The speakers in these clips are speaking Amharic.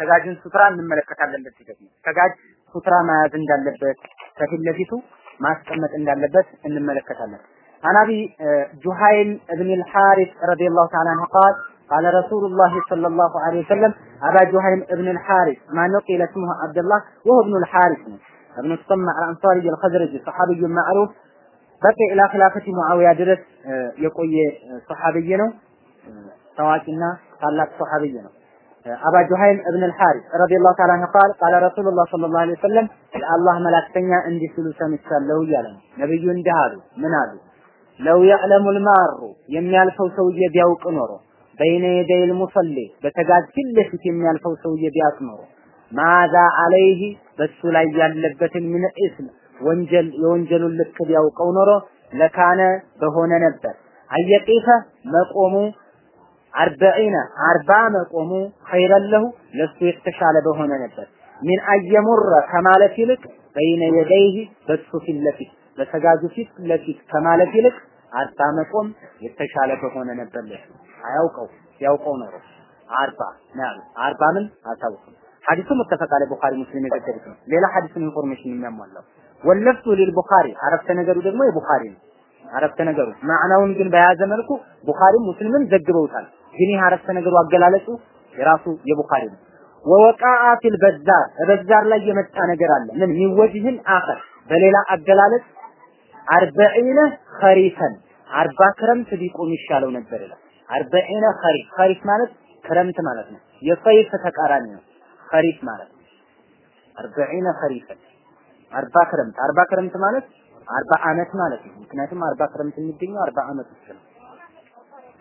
ሰጋጅን ሱትራ እንመለከታለን። በዚህ ደግሞ ሰጋጅ ሱትራ መያዝ እንዳለበት ከፊት ለፊቱ ማስቀመጥ እንዳለበት እንመለከታለን። عن ابي جهيم بن الحارث رضي الله تعالى عنه قال قال رسول الله صلى الله عليه وسلم ابا جهيم بن الحارث ما نقل اسمه عبد الله وهو ابن الحارث ابن الصمع الانصاري الخزرجي صحابي معروف بقي الى خلافه معاويه ድረስ የቆየ ሰሃቢይ ነው ታዋቂና ታላቅ ሰሃቢይ ነው አባ ጁሃይም እብን አልሐሪስ ረዲየላሁ ተዓላ ዐንሁ ቃል ቃለ ረሱሉላህ ሰለላሁ ዐለይሂ ወሰለም የአላህ መላእክተኛ እንዲህ ሲሉ ሰምቻለሁ እያለ ነው። ነብዩ እንዲህ አሉ። ምን አሉ? ለው ያዕለሙል ማሩ የሚያልፈው ሰውዬ ቢያውቅ ኖሮ በይነ የደይል ሙሰሊ በተጋጅ ፊት ለፊት የሚያልፈው ሰውዬ ቢያውቅ ኖሮ ማዛ አለይህ በሱ ላይ ያለበትን ምን እስም ወንጀል የወንጀሉን ልክ ቢያውቀው ኖሮ لكان በሆነ ነበር أن يقف መቆሙ أربعين አርባ መቆሙ خيرا له ለሱ የተሻለ በሆነ ነበር። من أن يمر ከማለት ይልቅ بين يديه በሱ ፊት ለፊት በተጋጁ ፊት ለፊት ከማለት ይልቅ አርባ መቆም የተሻለ በሆነ ነበር። ለሱ አያውቀው ያውቀው ኖሮ አርባ ነው አርባ ምን አታውቅም ሐዲሱ متفق አለ ቡኻሪ ሙስሊም የዘገቡት ነው። ሌላ ሐዲስን information የሚያሟላው واللفظ للبخاري አረፍተ ነገሩ ደግሞ የቡኻሪ ነው። አረፍተ ነገሩ ማዕናውን ግን በያዘ መልኩ ቡኻሪም ሙስሊምም ዘግበውታል ግን ይህ ነገሩ አገላለጹ የራሱ የቡኻሪ ነው። ووقع في البزار በዛር ላይ የመጣ ነገር አለ። ምን? من وجه آخر። በሌላ አገላለጽ أربعين خريفا አርባ ክረምት ቢቆም ይሻለው ነበር ይላል። أربعين خريف خريف ማለት ክረምት ማለት ነው። የ صيف ተቃራኒ ነው። ኸሪፍ ማለት አርበዒነ ኸሪፈን አርባ ክረምት። አርባ ክረምት ማለት አርባ አመት ማለት ነው። ምክንያቱም አርባ ክረምት የሚገኘው አርባ አመት ውስጥ ነው።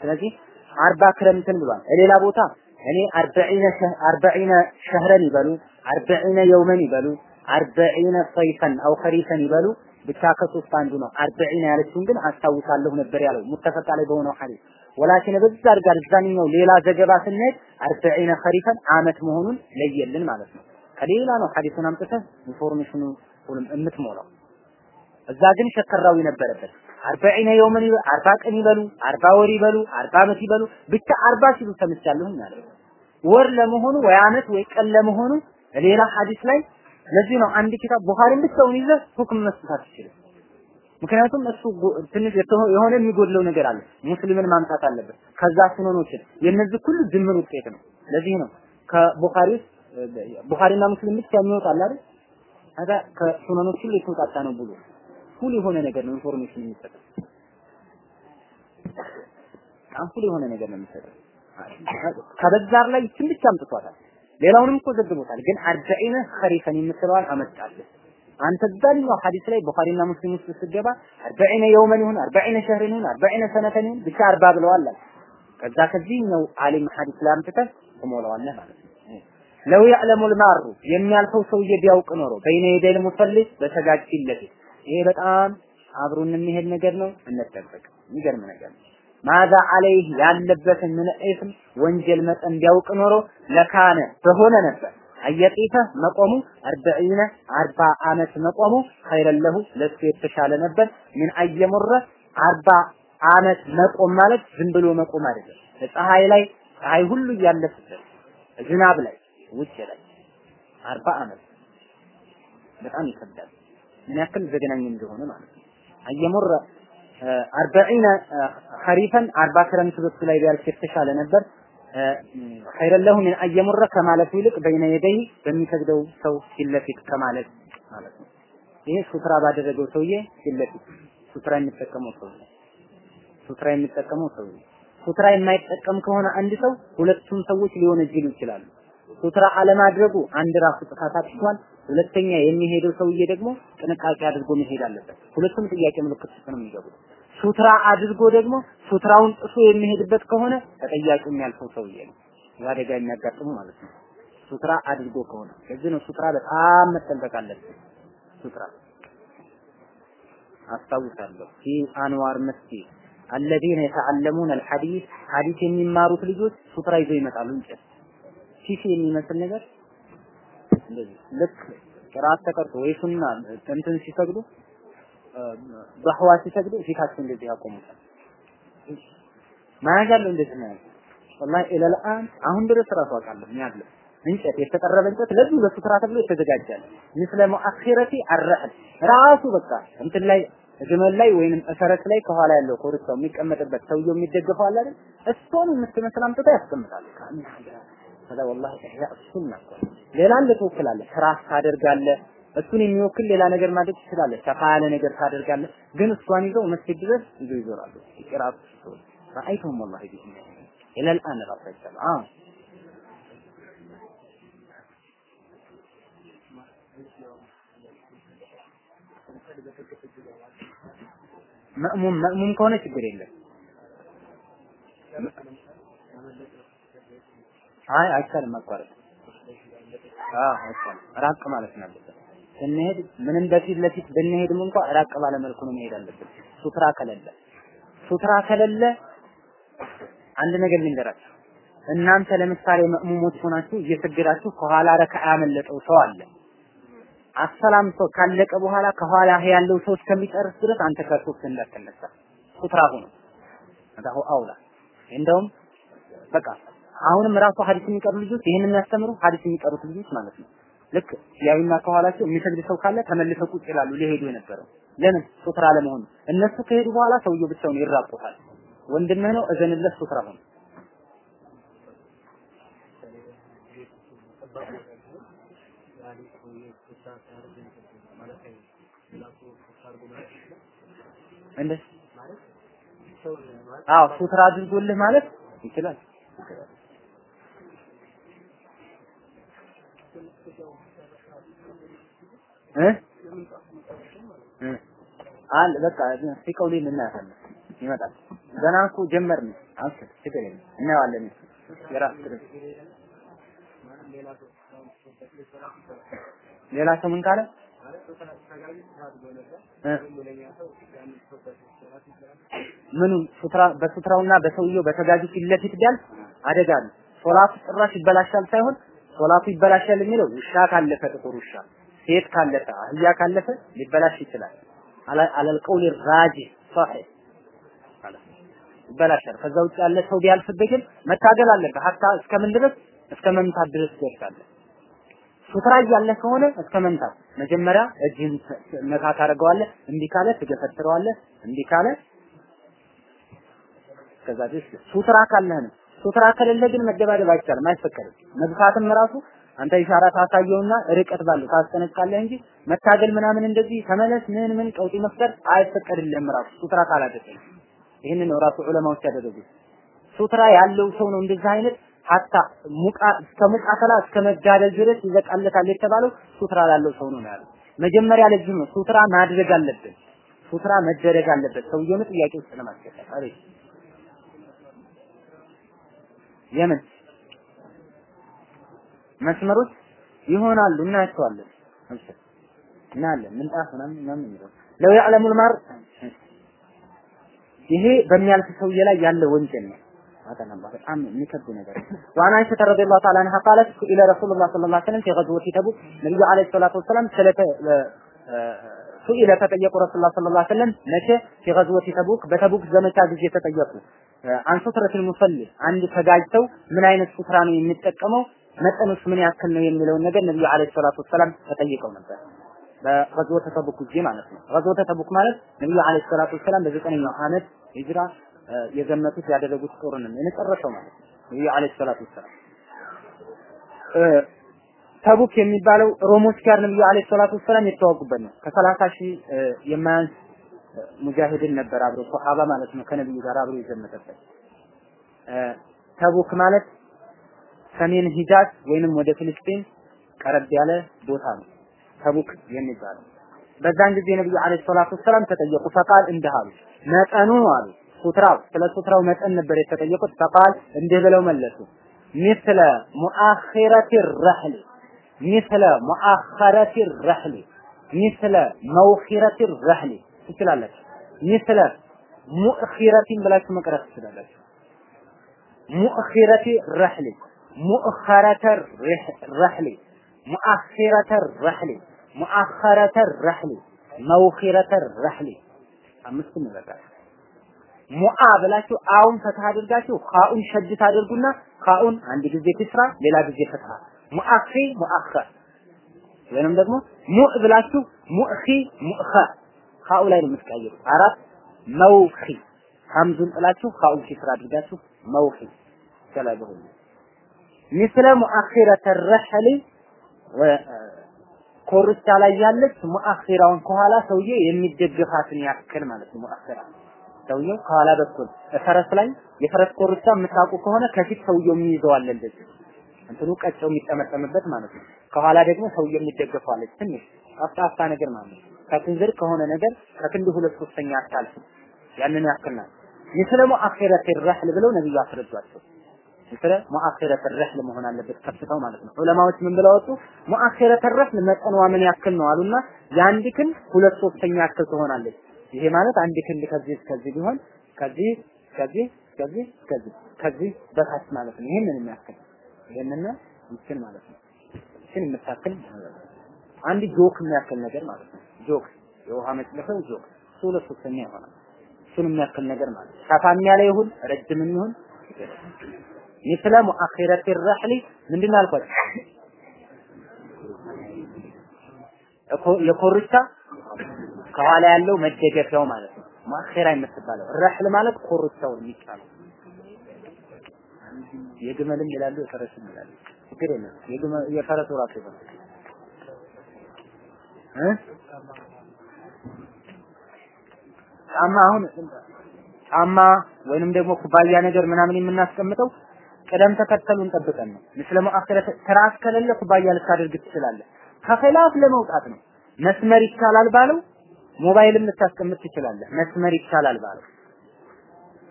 ስለዚህ አርባ ክረምትን ብሏል። ሌላ ቦታ እኔ አርበዒነ ሸህረን ይበሉ አርበዒነ የውመን ይበሉ አርበዒነ ሰይፈን አው ኸሪፈን ይበሉ። ብቻ ከሶስት አንዱ ነው። አርበዒነ ያለችውን ግን አስታውሳለሁ ነበር ያለው ሙተፈቅ ላይ በሆነው ሐዲስ። ወላኪን በዛር ጋር እዛኛው ሌላ ዘገባ ስንሄድ أربعين خريفا አመት መሆኑን ለየልን ማለት ነው። ከሌላ ነው ሐዲሱን አምጥተህ information ኑ ሁሉም የምትሞላው። እዛ ግን شك راوي ነበረበት أربعين يوما አርባ ቀን ይበሉ አርባ ወር ይበሉ አርባ አመት ይበሉ ብቻ አርባ ሲሉ ሰምቻለሁ ማለት ወር ለመሆኑ ወይ አመት ወይ ቀን ለመሆኑ ሌላ ሐዲስ ላይ ለዚህ ነው አንድ كتاب ቡኻሪን ብቻውን ይዘህ حكم መስጠት አትችልም። ምክንያቱም እሱ ትንሽ የሆነ የሚጎድለው ነገር አለ። ሙስሊምን ማምጣት አለበት። ከዛ ሱነኖችን የነዚህ ሁሉ ድምር ውጤት ነው። ለዚህ ነው ከቡኻሪ ቡኻሪና ሙስሊም ብቻ የሚወጣል አይደል? ታዲያ ከሱነኖች ሁሉ የተውጣጣ ነው ብሎ ሁሉ የሆነ ነገር ነው information የሚሰጠው። ሁሉ የሆነ ነገር ነው የሚሰጠው። ከበዛር ላይ ይችን ብቻ አምጥቷታል። ሌላውንም እኮ ዘግቦታል። ግን أربعين خريفا የምትለዋን አመጣልህ። አንተ ዛኛው ሐዲስ ላይ ቡኻሪና ሙስሊም ውስጥ ስትገባ አርበዒነ የውመን ይሁን አርበዒነ ሸህርን ይሁን አርበዒነ ሰነተን ይሁን ብቻ አርባ ብለዋል ከዛ ከዚህኛው ዓሊም ሐዲስ ላይ አምጥተህ ትሞላዋለህ ማለት ነው። ለው ያዕለሙል ማሩ የሚያልፈው ሰውዬ ቢያውቅ ኖሮ በይነ የደል ሙሰሊ በተጋጅ ፊት ለፊት ይሄ በጣም አብሮን የሚሄድ ነገር ነው። እንጠብቅ። የሚገርም ነገር ነው። ማዛ አለይህ ያለበትን ምን ኢስም ወንጀል መጠን ቢያውቅ ኖሮ ለካነ በሆነ ነበር አየቂፈ መቆሙ አርበዒነ አርባ አመት መቆሙ ኸይረን ለሁ ለሱ የተሻለ ነበር ምን አየሙረ አርባ አመት መቆም ማለት ዝም ብሎ መቆም አይደለም ፀሐይ ላይ ፀሐይ ሁሉ እያለፈበት ዝናብ ላይ ውጭ ላይ አርባ አመት በጣም ይከብዳል ምን ያክል ዘግናኝ እንደሆነ ማለት ነው አየሙረ አርበዒነ ኸሪፈን አርባ ክረምት በሱ ላይ ቢያልፍ የተሻለ ነበር ኸይረን ለሁ ምን አየሙረ ከማለቱ ይልቅ በይነ የደይ በሚሰግደው ሰው ፊት ከማለት ማለት ነው። ይሄ ሱትራ ባደረገው ሰውዬ ፊት ሱትራ የሚጠቀመው ሰው ሱትራ የሚጠቀመው ሰው ሱትራ የማይጠቀም ከሆነ አንድ ሰው ሁለቱም ሰዎች ሊወነጅሉ ይችላሉ። ሱትራ አለማድረጉ አንድ ራሱ ጥፋት አጥቷል። ሁለተኛ የሚሄደው ሰውዬ ደግሞ ጥንቃቄ አድርጎ መሄድ አለበት። ሁለቱም ጥያቄ ምልክት ውስጥ ነው የሚገቡት። ሱትራ አድርጎ ደግሞ ሱትራውን ጥሶ የሚሄድበት ከሆነ ተጠያቂው የሚያልፈው ሰውዬ ነው። አደጋ የሚያጋጥሙ ማለት ነው። ሱትራ አድርጎ ከሆነ ለዚህ ነው ሱትራ በጣም መጠንቀቅ አለበት። ሱትራ አስታውሳለሁ ፊ አንዋር መስጊድ አለዚነ የተዓለሙን አልሐዲስ ሐዲስ የሚማሩት ልጆች ሱትራ ይዘው ይመጣሉ። እንጨት ፊፊ የሚመስል ነገር እንደዚህ ልክ ቅራት ተቀርቶ ወይ ሱና እንትን ሲሰግዱ በህዋ ሲሰግዱ ፊታቸው እንደዚህ ያቆሙታል። መያዝ አለው እንደዚህ ነው። ወላሂ ኢለልአን አሁን ድረስ ራሱ አውቃለሁ ያለ እንጨት የተጠረበ እንጨት ለዚህ ለሱትራ ተብሎ የተዘጋጃል። ምስለ ሙአኺረቲ አረህል ራሱ በቃ እንትን ላይ ግመል ላይ ወይንም ፈረስ ላይ ከኋላ ያለው ኮርቻው የሚቀመጥበት ሰውየው የሚደገፈው አለ አይደል? እሱን የምትመስል አምጥታ ያስቀምጣሉ። ከዛ ወላሂ ኢህያ ሱና እኮ ሌላ እንደ ትወክላለህ፣ ትራስ ታደርጋለህ። እሱን የሚወክል ሌላ ነገር ማድረግ ትችላለህ። ሰፋ ያለ ነገር ታደርጋለህ። ግን እሷን ይዘው መስጊድ ድረስ ይዘው ይዞራሉ። ረአይቱሁም ወላሂ ቢስሚ ኢለል አን ራሱ አይቻልም። አዎ መእሙም መእሙም ከሆነ ችግር የለም። አይ አይቻልም ማቋረጥ። አዎ አይቻልም። ራቅ ማለት ነው ያለበት። ስንሄድ ምንም በፊት ለፊት ብንሄድም እንኳን ራቅ ባለ መልኩ ነው መሄድ አለብን። ሱትራ ከሌለ ሱትራ ከሌለ አንድ ነገር ልንገራችሁ። እናንተ ለምሳሌ መእሙሞች ሆናችሁ እየሰገዳችሁ ከኋላ ረካ ያመለጠው ሰው አለ። አሰላም ሰው ካለቀ በኋላ ከኋላ ያለው ሰው እስከሚጨርስ ድረስ አንተ ከሶስት እንዳትነሳ ሱትራ ሆኖ አውላ እንደውም በቃ አሁንም ራሱ ሐዲስ የሚቀሩ ልጆች ይህን የሚያስተምሩ ሐዲስ የሚቀሩት ልጆች ማለት ነው። ልክ ያዩና ከኋላቸው የሚሰግድ ሰው ካለ ተመልሰው ቁጭ ይላሉ ሊሄዱ የነበረው ለምን ሱትራ ለመሆኑ እነሱ ከሄዱ በኋላ ሰውየው ብቻውን ይራቆታል። ወንድምህ ነው እዘንለት ሱትራ ሆኖ እንደ አዎ ሱትራ አድርጎልህ ማለት ይችላል። እ? እ? አለ በቃ ሲቀውሊ እናያለን ይመጣል። ገና እኮ ጀመርን። አብሽር ችግር የለም። እናየዋለን። የራስ ሌላ ሰው ምን ካለ? ምኑ? ሱትራ በሱትራውና በሰውየው በተጋጁ ፊት ለፊት ቢያልፍ አደጋ ነው። ሶላቱ ጭራሽ ይበላሻል ሳይሆን ሶላቱ ይበላሻል የሚለው ውሻ ካለፈ ጥቁር ውሻ፣ ሴት ካለፈ አህያ ካለፈ ሊበላሽ ይችላል። አለል ቀውል ራጂ ይበላሻል። ከዛ ውጭ ያለ ሰው ቢያልፍብህ ግን መታገል አለብህ። ሀታ እስከምን ድረስ እስከ መምታት ድረስ ትደርሳለህ። ሱትራ እያለ ከሆነ እስከ መምታት መጀመሪያ እጅህን ነካ ታደርገዋለህ። እምቢ ካለ ትገፈትረዋለህ። እምቢ ካለ ከዛ ድረስ ሱትራ ካለህ ነው። ሱትራ ከሌለ ግን መደባደብ አይቻልም፣ አይፈቀድም። መግፋትም ራሱ አንተ ኢሻራ ታሳየውና ርቀት ባለው ታስጠነቅቃለህ እንጂ መታገል ምናምን እንደዚህ ተመለስ ምን ምን ቀውጢ መፍጠር አይፈቀድልህም። ራሱ ሱትራ ካላደረገ ይህንን ነው ራሱ ዑለማዎች ያደረጉት። ሱትራ ያለው ሰው ነው እንደዚህ አይነት ሀታ ሙቃ እስከ ሙቃተላ እስከ መጋደል ድረስ ይበቃለታል የተባለው ሱትራ ላለው ሰው ነው ያለው። መጀመሪያ ለዚህ ነው ሱትራ ማድረግ አለብን። ሱትራ መደረግ አለበት። ሰውየውን ጥያቄ ውስጥ ለማስገባት አቤት የምን መስመሮች ይሆናሉ። እናያቸዋለን። እሺ። እናያለን። ምንጣፍ ምናምን የሚለው? ለው ያዕለሙል ማር ይሄ በሚያልፍ ሰውዬ ላይ ያለ ወንጀል ነው። አጠናባ በጣም የሚከብድ ነገር ዋና አይሻ ረዲየላሁ ተዓላ አንሃ ቃለት ኢለ ረሱሉላህ ሰለላሁ ዐለይሂ ወሰለም ፊ ተቡክ ነብዩ ዐለይሂ ሰላቱ ወሰላም ስለተ ሱኢለ ተጠየቁ ረሱሉላህ ሰለላሁ ዐለይሂ ወሰለም መቼ ፊ ገዝወቲ ተቡክ? በተቡክ ዘመቻ ጊዜ ተጠየቁ። አንሱትረቱል ሙሰሊ አንድ ተጋጅተው ምን አይነት ሱትራ ነው የሚጠቀመው መጠኑስ ምን ያክል ነው የሚለውን ነገር ነብዩ ዐለይሂ ሰላቱ ወሰላም ተጠይቀው ነበር። በገዝወተ ተቡክ ጊዜ ማለት ነው። ገዝወተ ተቡክ ማለት ነብዩ ዐለይሂ ሰላቱ ወሰላም በዘጠነኛው ዓመት ሂጅራ የዘመቱት ያደረጉት ጦርነት የመጨረሻው ማለት ነው። ነብዩ ዐለይሂ ሰላቱ ወሰላም ተቡክ የሚባለው ሮሞች ጋር ነብዩ ዐለይሂ ሰላቱ ወሰላም የተዋጉበት ነው። ከሰላሳ ሺህ የማያንስ ሙጃሂድን ነበር አብሮ ሶሐባ ማለት ነው ከነብዩ ጋር አብሮ የዘመተበት። ተቡክ ማለት ሰሜን ሂጃዝ ወይንም ወደ ፍልስጤን ቀረብ ያለ ቦታ ነው ተቡክ የሚባለው። በዛን ጊዜ ነብዩ ዐለይሂ ሰላቱ ወሰላም ተጠየቁ። ፈቃል እንዲህ መጠኑ አሉ ሱትራው ስለ ሱትራው መጠን ነበር የተጠየቁት። ፈቃል እንዲህ ብለው መለሱ፣ ሚስለ ሙአኺረቲ ረህሊ ሚስለ ሙአኸረቲ ረህሊ ሚስለ መውኺረቲ ረህሊ ትችላላችሁ። ሚስለ ሙእኺረቲን ብላችሁ መቅረት ትችላላችሁ። ሙእኺረቲ ረህሊ ሙእኸረተ ረህሊ ሙአኺረተ ረህሊ ሙአኸረተ ረህሊ መውኺረተ ረህሊ አምስቱም ይበቃል። ሙአ ብላችሁ አውን ፈትሐ አድርጋችሁ ኻኡን ሸድ ታደርጉና ኻኡን አንድ ጊዜ ክስራ ሌላ ጊዜ ፈትሐ። ሙአኺ ሙአኸር ወይንም ደግሞ ሙእ ብላችሁ ሙእኺ ሙእኸ። ኻኡ ላይ ነው የምትቀይሩ። አራት መውኺ። ሐምዙን ጥላችሁ ኻኡን ኪስራ አድርጋችሁ መውኺ። ተላበሁ ምስለ ሙአኺረተ ረሕሊ ኮርቻ ላይ ያለች ሙአኺራውን ከኋላ ሰውዬ የሚደገፋትን ያክል ማለት ነው። ሙአኺራ ሰውየው ከኋላ በኩል ፈረስ ላይ የፈረስ ኮርቻ የምታውቁ ከሆነ ከፊት ሰውየው የሚይዘው አለ እንደዚህ እንትኑ ቀጨው የሚጠመጠምበት ማለት ነው። ከኋላ ደግሞ ሰውየው የሚደገፈው አለች ትንሽ አፍጣፋ ነገር ማለት ነው። ከክንዝር ከሆነ ነገር ከክንድ ሁለት ሶስተኛ አታልፍ ያንን ያክል ናት። ምስለ ሙአኺረት ረሕል ብለው ነብዩ አስረዷቸው። ምስለ ሙአኺረት ረሕል መሆን አለበት ከፍታው ማለት ነው። ዑለማዎች ምን ብለው ወጡ? ሙአኺረት ረሕል መጠኗ ምን ያክል ነው አሉና የአንድ ክንድ ሁለት ሶስተኛ ያክል ትሆናለች። ይሄ ማለት አንድ ክንድ ከዚህ እስከዚህ ቢሆን ከዚህ ከዚህ ከዚህ ከዚህ ከዚህ በታች ማለት ነው። ይሄንን የሚያክል ይሄንን ይችን ማለት ነው። ይችን የምታክል አንድ ጆክ የሚያክል ነገር ማለት ነው። ጆክ የውሃ መጭለፊያው ጆክ ሁለት ሶስተኛ ይሆናል። እሱን የሚያክል ነገር ማለት ሰፋም ያለ ይሁን ረጅምም ይሁን ምስለ ሙአኺረት ረሕሊ ምንድን አልኳቸው? የኮርቻ ከኋላ ያለው መደገፊያው ማለት ነው። ሙአኺራ የምትባለው ረሕል ማለት ኮርቻው የሚጫነው የግመልም ይላሉ የፈረስም ይላሉ። ችግር የለም። የፈረሱ ራሱ ይሆናል እ ጫማ አሁን ጫማ ወይንም ደግሞ ኩባያ ነገር ምናምን የምናስቀምጠው ቅደም ተከተሉን ጠብቀን ነው። ምስለ ሙአኺረት ትራስ ከሌለ ኩባያ ልታደርግ ትችላለህ። ከኺላፍ ለመውጣት ነው። መስመር ይቻላል ባለው ሞባይልም ልታስቀምጥ ትችላለህ። መስመር ይቻላል ባለው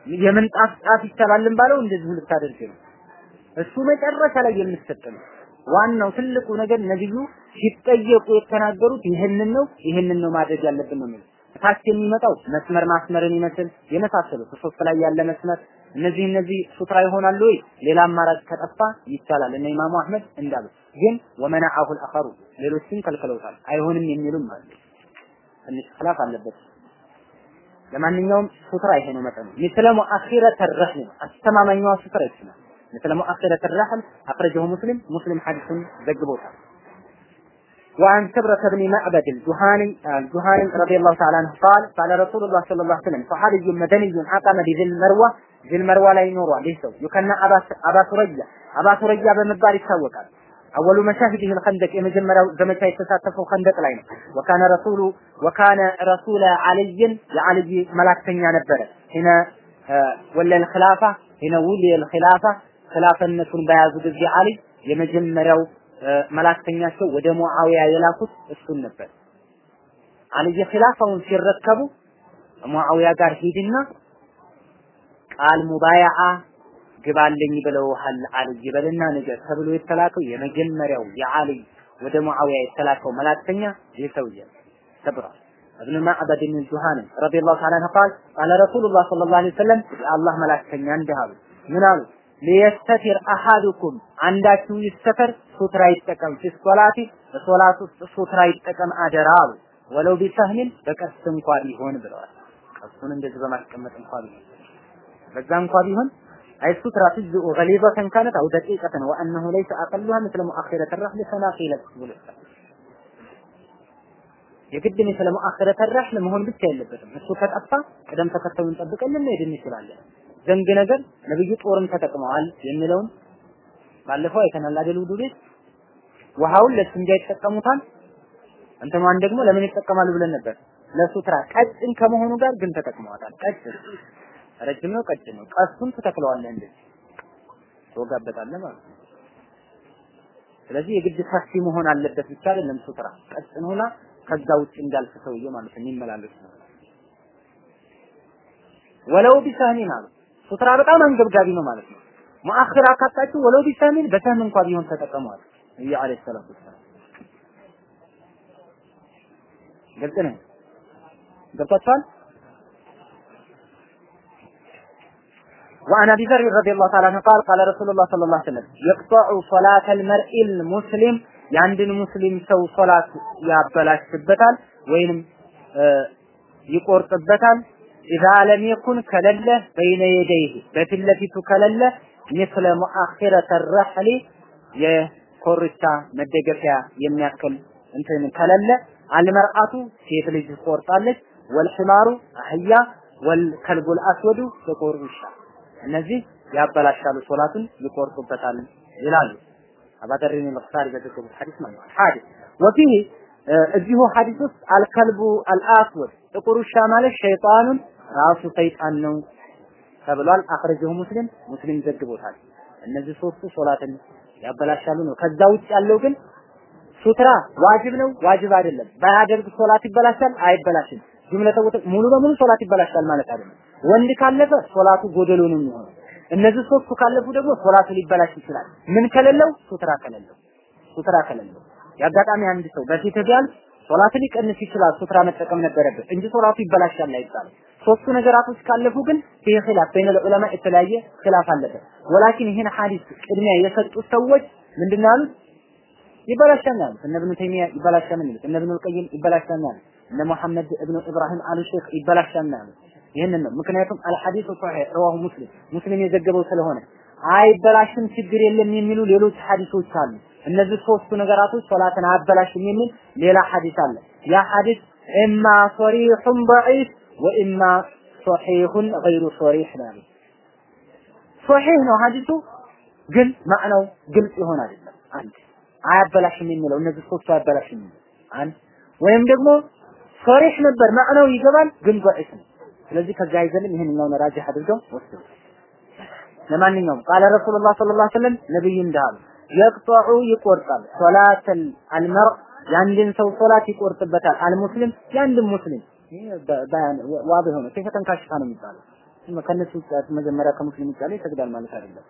የምንጣፍ ጫፍ ይቻላልን ባለው እንደዚሁ ልታደርግ ነው። እሱ መጨረሻ ላይ የሚሰጥ ነው። ዋናው ትልቁ ነገር ነብዩ ሲጠየቁ የተናገሩት ይህንን ነው፣ ይህንን ነው ማድረግ ያለብን ነው ታች የሚመጣው መስመር ማስመርን ይመስል የመሳሰሉት ሶስት ላይ ያለ መስመር እነዚህ እነዚህ ሱትራ ይሆናሉ ወይ? ሌላ አማራጭ ከጠፋ ይቻላል። እነ ኢማሙ አህመድ እንዳሉ ግን ወመናዐሁ አልአኸሩ ሌሎችም ከልክለውታል። አይሆንም የሚሉም አሉ። ትንሽ ኺላፍ አለበት። ለማንኛውም ሱትራ ይሄ ነው መጠኑ። ምስለ ሙአኺረት ረህል አስተማማኛዋ ሱትራ ይችላል። مثل مؤخرة الرحل أخرجه مسلم مسلم حديث ذكبوتا وعن سبرة بن معبد الجهاني الجهاني رضي الله تعالى عنه قال قال رسول الله صلى الله عليه وسلم صحابي مدني أقام بذي المروة ዚልመርዋ ላይ ኖሯል። ይህ ሰው ዩከና አባ ሱረያ አባ ሱረያ በመባል ይታወቃል። አወሉ መሻሂድህ ልኸንደቅ የመጀመሪያው ዘመቻ የተሳተፈው ኸንደቅ ላይ ነው። ወካነ ረሱሉ ወካነ ረሱለ አልይን የአልይ መላክተኛ ነበረ ሂነ ወለል ኺላፋ ሂነ ውልየል ኺላፋ ኺላፈነቱን በያዙ ጊዜ አልይ የመጀመሪያው መላክተኛቸው ወደ ሙዓዊያ የላኩት እሱን ነበር። አልይ ኺላፋውን ሲረከቡ ሙዓዊያ ጋር ሂድና አልሙባያአ ግባልኝ ብለውሃል አልይ በልና ንገር ተብሎ የተላከው የመጀመሪያው የአልይ ወደ ሙዓዊያ የተላከው መላእክተኛ ይህ ሰውዬ ተብሯል። ابن معبد بن جهان رضي الله تعالى عنه قال قال رسول الله صلى الله እንዲህ አሉ። ምን አሉ? ሊየስተትር አሐዱኩም አንዳችሁ ይስተተር ሱትራ ይጠቀም ፊሶላቲ በሶላት ውስጥ ሱትራ ይጠቀም አደራ አሉ። ወለው ቢሰህሚን በቀስ እንኳ ቢሆን ብለዋል። ቀሱን እንደዚህ በማስቀመጥ እንኳ ቢሆን በዛ እንኳ ቢሆን أي سترة تجزئ غليظة كانت أو دقيقة وأنه ليس أقلها مثل مؤخرة الرحل سناقيل السبل የግድ ስለ ሙአኺረተ ረህል መሆን ብቻ የለበትም። እሱ ከጠፋ ቅደም ተከተሉን ጠብቀን ልንሄድ እንችላለን። ዘንግ ነገር ነብዩ ጦርም ተጠቅመዋል የሚለውን ባለፈው አይተናል አይደል? ውዱ ቤት ውሃውን ለስንጃ ይጠቀሙታል። እንትኗን ደግሞ ለምን ይጠቀማሉ ብለን ነበር። ለሱትራ ቀጭን ከመሆኑ ጋር ግን ተጠቅመዋታል። ቀጭን ረጅም ነው፣ ቀጭን ነው። ቀሱን ትተክለዋለህ እንደዚህ ትወጋበታለህ ማለት ስለዚህ የግድ ሰፊ መሆን አለበት ብቻ አይደለም ሱትራ ቀጭን ሆና ከዛ ውጭ እንዳልፍ ሰውዬ ማለት ነው የሚመላለስ ነው። ወለው ቢሰህሚን አሉ ሱትራ በጣም አንገብጋቢ ነው ማለት ነው። ሙአኺራ ካጣችሁ ወለው ቢሰህሚን በሰህም እንኳን ቢሆን ተጠቀሟል። ነብዩ አለይሂ ሰላቱ ወሰላም ግልጽ ነው።? وعن ابي ذر رضي الله تعالى عنه قال قال رسول الله صلى الله عليه وسلم يقطع صلاة المرء المسلم የአንድን ሙስሊም ሰው ሶላት ያበላሽበታል ወይንም ይቆርጥበታል ኢዛ ለም የኩን ከሌለ በይነ የደይህ በፊት ለፊቱ ከሌለ ምስለ ሙአኺረተ ረሕሊ ኮርቻ መደገፊያ የሚያክል እንትን ከሌለ አልመርአቱ ሴት ልጅ ትቆርጣለች፣ ወልሒማሩ አህያ፣ ወልከልቡል አስወዱ ጥቁር ውሻ እነዚህ ያበላሻሉ ሶላቱን ይቆርጡበታል ይላሉ። አባደሪን ለፍሳሪ በዘገቡት ሐዲስ ማለት ሐዲስ ወፊህ እዚሁ ሐዲስ ውስጥ አልከልቡ አልአስወድ ጥቁር ውሻ ማለት ሸይጣኑን ራሱ ሰይጣን ነው ተብሏል። አኽረጀሁ ሙስሊም ሙስሊም ዘግቦታል። እነዚህ ሶስቱ ሶላትን ያበላሻሉ ነው። ከዛ ውጭ ያለው ግን ሱትራ ዋጅብ ነው፣ ዋጅብ አይደለም። ባያደርግ ሶላት ይበላሻል፣ አይበላሽም። ጅምለተ ወጥ ሙሉ በሙሉ ሶላት ይበላሻል ማለት አይደለም። ወንድ ካለፈ ሶላቱ ጎደሎ ነው የሚሆነው። እነዚህ ሶስቱ ካለፉ ደግሞ ሶላቱ ሊበላሽ ይችላል። ምን ከሌለው? ሱትራ ከሌለው ሱትራ ከሌለው የአጋጣሚ አንድ ሰው በፊት ቢያልፍ ሶላትን ሊቀንስ ይችላል። ሱትራ መጠቀም ነበረበት እንጂ ሶላቱ ይበላሻል አይባልም። ሶስቱ ነገራቶች ካለፉ ግን ይህ خلاف بين العلماء የተለያየ خلاف አለበት። ولكن ይህን ሐዲስ ቅድሚያ የሰጡት ሰዎች ምንድን ያሉት? ይበላሻል ያሉት። እነ ኢብኑ ተይሚያ ይበላሻል የሚሉት። እነ ኢብኑ ቀይም ይበላሻል ያሉት። እነ መሐመድ ኢብኑ ኢብራሂም አሉ ሼክ ይበላሻል ያሉት። ይህንን ነው ምክንያቱም الحديث صحيح رواه مسلم ሙስሊም የዘገበው ስለሆነ አይበላሽም ችግር የለም የሚሉ ሌሎች ሐዲሶች አሉ። እነዚህ ሶስቱ ነገራቶች ሶላትን አያበላሽም የሚል ሌላ ሐዲስ አለ። ያ ሐዲስ ኢማ ሶሪሑን ደዒፍ ወኢማ ሶሒሑን ገይሩ ሶሪሕ ነው ያሉት። ሶሒህ ነው ሐዲሱ ግን ማዕናው ግልጽ ይሆን አይደለም። አንድ አያበላሽም የሚለው እነዚህ ሶስቱ አያበላሽም አንድ ወይም ደግሞ ሶሪሕ ነበር ማዕናው ይገባል ግን ደዒፍ ነው። ስለዚህ ከዛ አይዘልም ይሄንኛውን ራጅህ አድርገው ወስዱ። ለማንኛውም ቃለ ረሱሉላህ ሰለላሁ ዐለይሂ ወሰለም ነብዩ እንዳሉ የቅጠዑ ይቆርጣል ሶላተል አልመር የአንድን ሰው ሶላት ይቆርጥበታል። አልሙስሊም የአንድን ሙስሊም ዋብ ሆነ ከፈተን ካሽፋ ነው የሚባለው። ከነሱ መጀመሪያ ከሙስሊም ያለ ይሰግዳል ማለት አይደለም።